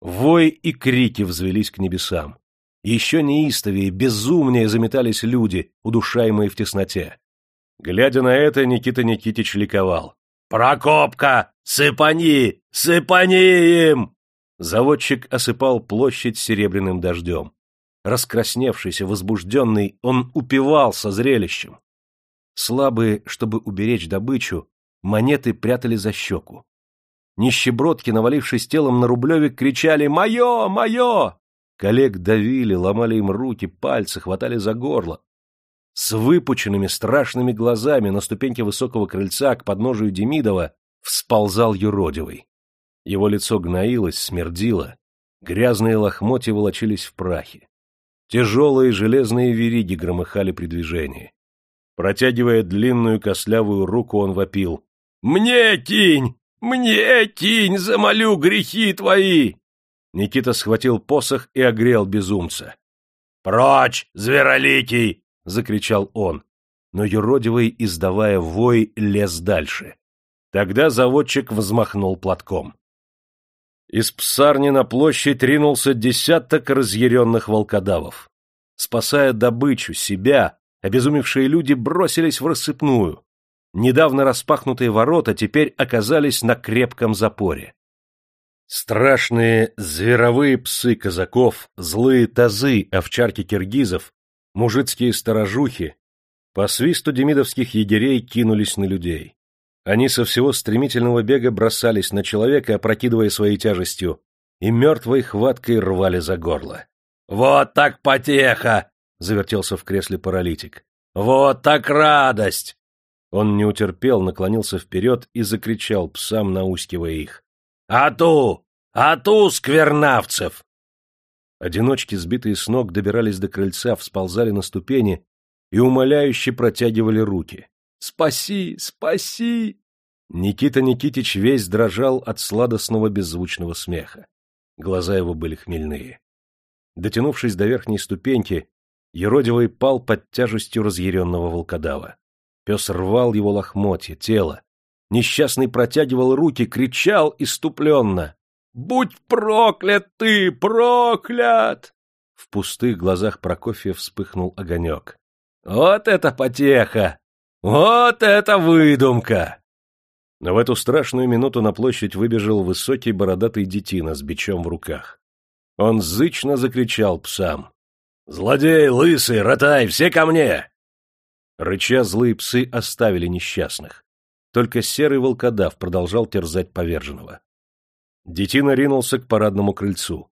Вой и крики взвелись к небесам. Еще неистовее, безумнее заметались люди, удушаемые в тесноте. Глядя на это, Никита Никитич ликовал. «Прокопка! Сыпани! Сыпани им!» Заводчик осыпал площадь серебряным дождем. Раскрасневшийся, возбужденный, он упивался зрелищем. Слабые, чтобы уберечь добычу, монеты прятали за щеку. Нищебродки, навалившись телом на рублевик, кричали «Мое! Мое!». Коллег давили, ломали им руки, пальцы, хватали за горло. С выпученными страшными глазами на ступеньке высокого крыльца к подножию Демидова всползал юродивый. Его лицо гноилось, смердило, грязные лохмотья волочились в прахе. Тяжелые железные вериги громыхали при движении. Протягивая длинную костлявую руку, он вопил. «Мне кинь! Мне кинь! Замолю грехи твои!» Никита схватил посох и огрел безумца. «Прочь, звероликий!» — закричал он. Но юродивый, издавая вой, лез дальше. Тогда заводчик взмахнул платком. Из псарни на площадь ринулся десяток разъяренных волкодавов. Спасая добычу, себя, обезумевшие люди бросились в рассыпную. Недавно распахнутые ворота теперь оказались на крепком запоре. Страшные зверовые псы казаков, злые тазы, овчарки киргизов, мужицкие сторожухи по свисту демидовских егерей кинулись на людей. Они со всего стремительного бега бросались на человека, опрокидывая своей тяжестью, и мертвой хваткой рвали за горло. «Вот так потеха!» — завертелся в кресле паралитик. «Вот так радость!» Он не утерпел, наклонился вперед и закричал псам, наускивая их. «Ату! Ату, сквернавцев!» Одиночки, сбитые с ног, добирались до крыльца, всползали на ступени и умоляюще протягивали руки. Спаси! Спаси!» Никита Никитич весь дрожал от сладостного беззвучного смеха. Глаза его были хмельные. Дотянувшись до верхней ступеньки, Еродивый пал под тяжестью разъяренного волкодава. Пес рвал его лохмотья, тело. Несчастный протягивал руки, кричал иступленно. «Будь проклят ты, проклят!» В пустых глазах Прокофья вспыхнул огонек. «Вот это потеха! Вот это выдумка! Но в эту страшную минуту на площадь выбежал высокий бородатый детина с бичом в руках. Он зычно закричал псам. «Злодей, лысый, ротай, все ко мне!» Рыча злые псы оставили несчастных. Только серый волкодав продолжал терзать поверженного. Детина ринулся к парадному крыльцу.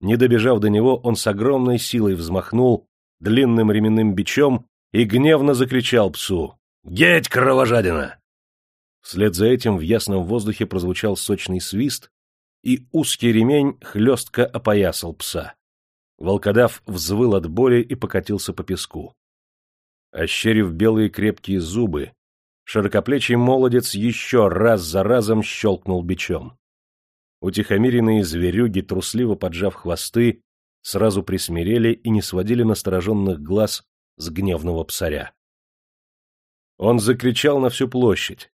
Не добежав до него, он с огромной силой взмахнул длинным ременным бичом и гневно закричал псу. «Геть, кровожадина!» Вслед за этим в ясном воздухе прозвучал сочный свист, и узкий ремень хлестко опоясал пса. Волкодав взвыл от боли и покатился по песку. Ощерив белые крепкие зубы, широкоплечий молодец еще раз за разом щелкнул бичом. Утихомиренные зверюги, трусливо поджав хвосты, сразу присмирели и не сводили настороженных глаз с гневного псаря. Он закричал на всю площадь.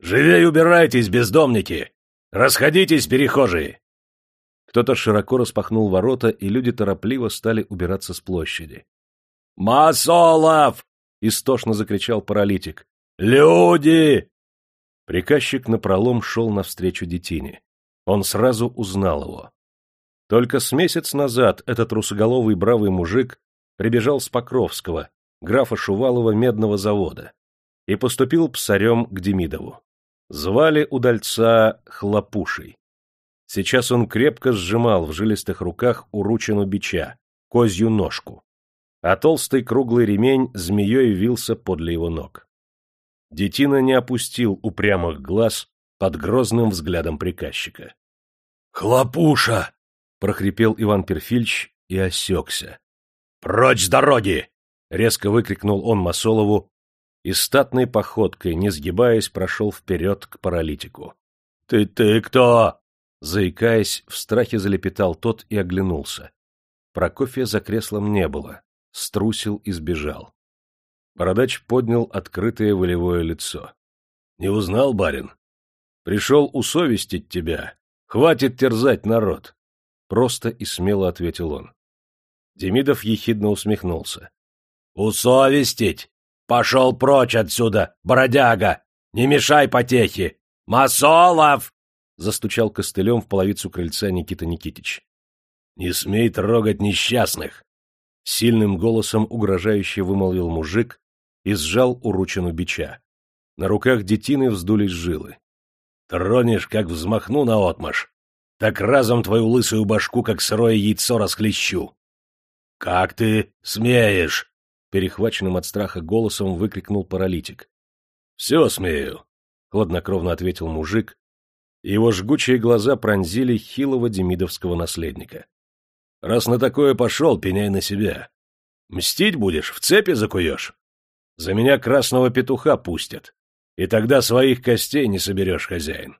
«Живей убирайтесь, бездомники! Расходитесь, перехожие!» Кто-то широко распахнул ворота, и люди торопливо стали убираться с площади. «Масолов!» — истошно закричал паралитик. «Люди!» Приказчик напролом шел навстречу детине. Он сразу узнал его. Только с месяц назад этот русоголовый бравый мужик прибежал с Покровского, графа Шувалова медного завода и поступил псарем к Демидову. Звали удальца Хлопушей. Сейчас он крепко сжимал в жилистых руках уручину бича, козью ножку, а толстый круглый ремень змеей вился подле его ног. Детина не опустил упрямых глаз под грозным взглядом приказчика. «Хлопуша!» — прохрипел Иван Перфильч и осекся. «Прочь с дороги!» — резко выкрикнул он Масолову, и статной походкой, не сгибаясь, прошел вперед к паралитику. «Ты, ты кто?» Заикаясь, в страхе залепетал тот и оглянулся. Прокофья за креслом не было, струсил и сбежал. Бородач поднял открытое волевое лицо. — Не узнал, барин? Пришел усовестить тебя. Хватит терзать народ. Просто и смело ответил он. Демидов ехидно усмехнулся. — Усовестить? Пошел прочь отсюда, бродяга! Не мешай потехи! Масолов! Застучал костылем в половицу крыльца Никита Никитич. Не смей трогать несчастных! Сильным голосом угрожающе вымолвил мужик и сжал уручину бича. На руках детины вздулись жилы. Тронешь, как взмахну наотмашь, так разом твою лысую башку, как сырое яйцо, расхлещу. — Как ты смеешь? перехваченным от страха голосом выкрикнул паралитик. — Все смею, — хладнокровно ответил мужик, его жгучие глаза пронзили хилого демидовского наследника. — Раз на такое пошел, пеняй на себя. Мстить будешь, в цепи закуешь. За меня красного петуха пустят, и тогда своих костей не соберешь, хозяин.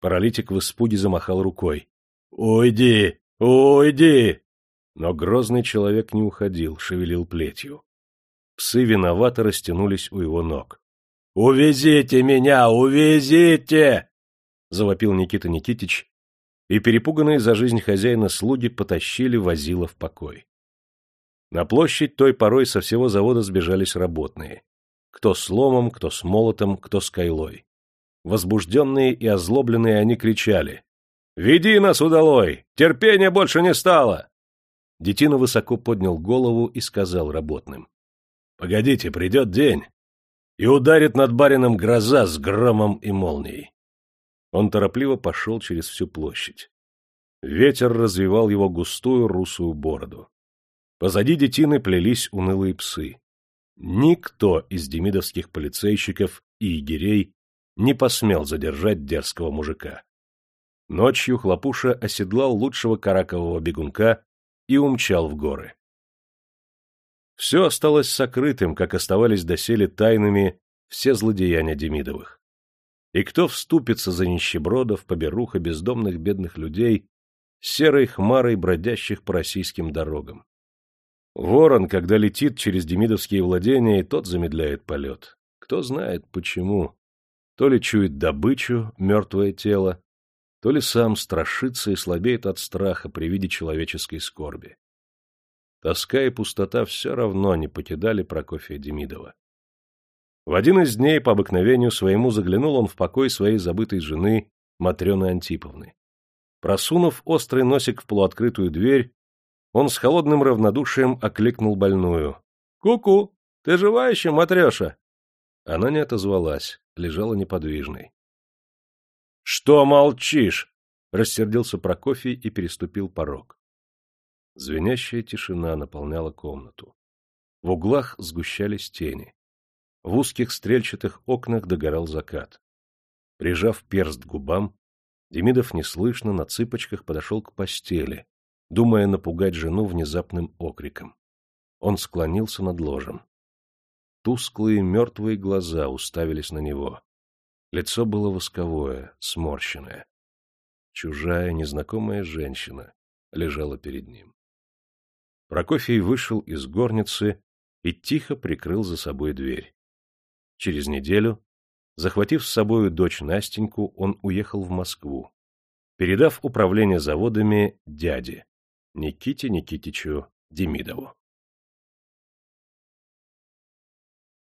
Паралитик в испуге замахал рукой. «Уйди! Уйди!» Но грозный человек не уходил, шевелил плетью. Псы виновато растянулись у его ног. «Увезите меня! Увезите!» — завопил Никита Никитич, и перепуганные за жизнь хозяина слуги потащили возила в покой. На площадь той порой со всего завода сбежались работные. Кто с ломом, кто с молотом, кто с кайлой. Возбужденные и озлобленные они кричали. «Веди нас, удалой! Терпения больше не стало!» Детина высоко поднял голову и сказал работным. «Погодите, придет день, и ударит над барином гроза с громом и молнией». Он торопливо пошел через всю площадь. Ветер развивал его густую русую бороду. Позади детины плелись унылые псы. Никто из демидовских полицейщиков и егерей не посмел задержать дерзкого мужика. Ночью Хлопуша оседлал лучшего каракового бегунка и умчал в горы. Все осталось сокрытым, как оставались доселе тайными все злодеяния Демидовых. И кто вступится за нищебродов, поберуха, бездомных бедных людей, серой хмарой бродящих по российским дорогам? Ворон, когда летит через демидовские владения, и тот замедляет полет. Кто знает, почему. То ли чует добычу, мертвое тело, то ли сам страшится и слабеет от страха при виде человеческой скорби. Тоска и пустота все равно не покидали Прокофия Демидова. В один из дней по обыкновению своему заглянул он в покой своей забытой жены Матрены Антиповны. Просунув острый носик в полуоткрытую дверь, он с холодным равнодушием окликнул больную. «Ку-ку! Ты жива еще, Матреша?» Она не отозвалась, лежала неподвижной. «Что молчишь?» — рассердился Прокофий и переступил порог. Звенящая тишина наполняла комнату. В углах сгущались тени. В узких стрельчатых окнах догорал закат. Прижав перст к губам, Демидов неслышно на цыпочках подошел к постели, думая напугать жену внезапным окриком. Он склонился над ложем. Тусклые мертвые глаза уставились на него. Лицо было восковое, сморщенное. Чужая, незнакомая женщина лежала перед ним. Прокофий вышел из горницы и тихо прикрыл за собой дверь. Через неделю, захватив с собою дочь Настеньку, он уехал в Москву, передав управление заводами дяде, Никите Никитичу Демидову.